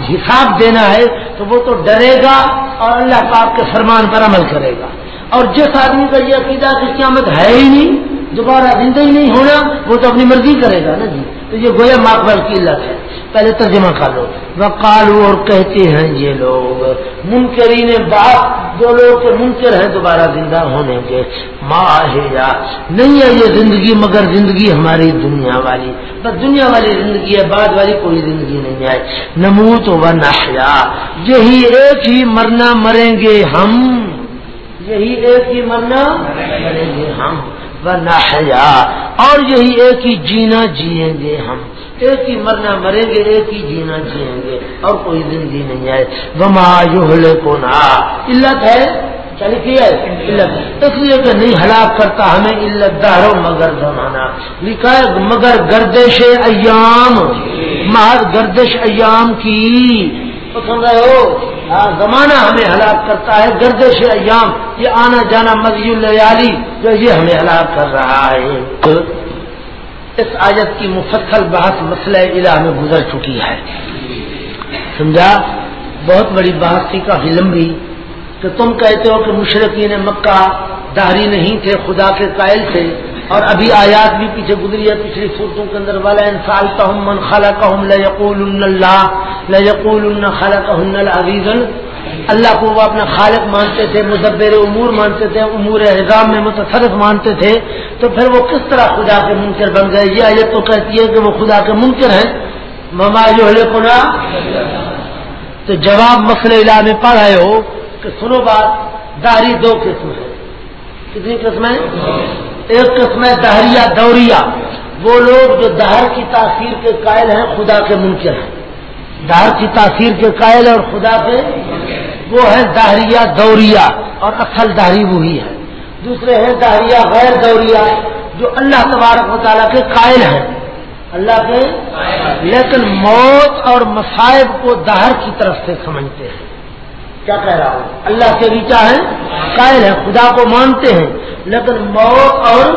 حساب دینا ہے، تو وہ تو ڈرے گا اور اللہ پاک کے فرمان پر عمل کرے گا۔ اور جس آدمی کا یہ عقیدہ کی قیامت ہے ہی نہیں دوبارہ زندہ ہی نہیں ہونا، وہ تو اپنی مرضی کرے گا نا جی۔ تو یہ گویا ماقبل کی علت ہے۔ پہلے ترجمہ کر لو۔ وہ کالو اور کہتے ہیں یہ لوگ، منکرین باپ، جو لوگ منکر ہیں، دوبارہ زندہ ہونے کے۔ ماہیا، نہیں ہے یہ زندگی، مگر زندگی ہماری دنیا والی۔ بس دنیا والی زندگی ہے، بعد والی کوئی زندگی نہیں ہے۔ نموت و نحیا، یہی ایک ہی مرنا مریں گے ہم۔ یہی ایک ہی مرنا مریں گے ہم۔ نحیا اور یہی ایک ہی جینا جیئیں گے ہم۔ ایک ہی مرنا مریں گے، ایک ہی جینا جیئیں گے۔ اور کوئی زندگی نہیں ہے وما کو نا علت ہے؟ ہے؟ علت۔ اس لیے کہ نہیں ہلاک کرتا ہمیں علت دارو مگر زمانہ۔ لکھا ہے، مگر گردش ایام۔ گردش ایام کی۔ سن رہے ہو؟ ہاں، زمانہ ہمیں ہلاک کرتا ہے، گردش ایام، یہ آنا جانا مزی اللیالی جو یہ ہمیں ہلاک کر رہا ہے۔ اس آیت کی مفصل بحث مسئلہ الہ میں گزر چکی ہے۔ سمجھا؟ بہت بڑی بحث تھی، کافی لمبی۔ کہ تم کہتے ہو کہ مشرقین مکہ دہری نہیں تھے، خدا کے قائل تھے۔ اور ابھی آیات بھی پیچھے گزری ہے، پچھلی صورتوں کے اندر والا انسال من خلا کہ اللہ لقول خلا کہ اللہ کو وہ اپنا خالق مانتے تھے، مدبر امور مانتے تھے، امور احزام میں متصرف مانتے تھے۔ تو پھر وہ کس طرح خدا کے منکر بن گئے؟ یہ آیت تو کہتی ہے کہ وہ خدا کے منکر ہیں۔ مما جو کنا تو جواب مسئلہ علا میں پڑھ رہے ہو کہ سنو بات دہری دو قسم ہے کتنی قسمیں؟ ایک قسم ہے دہریا دوریا۔ وہ لوگ جو دہر کی تاثیر کے قائل ہیں، خدا کے منکر ہیں۔ دہر کی تاثیر کے قائل اور خدا کے وہ ہے دہریا دوریا۔ اور اصل دہری وہی ہے۔ دوسرے ہیں دہریا غیر دوریا، جو اللہ تبارک و تعالیٰ کے قائل ہیں۔ اللہ کے، لیکن موت اور مصائب کو دہر کی طرف سے سمجھتے ہیں۔ کیا کہہ رہا ہوں؟ اللہ سے ریچا ہے قائل ہے خدا کو مانتے ہیں، لیکن موت اور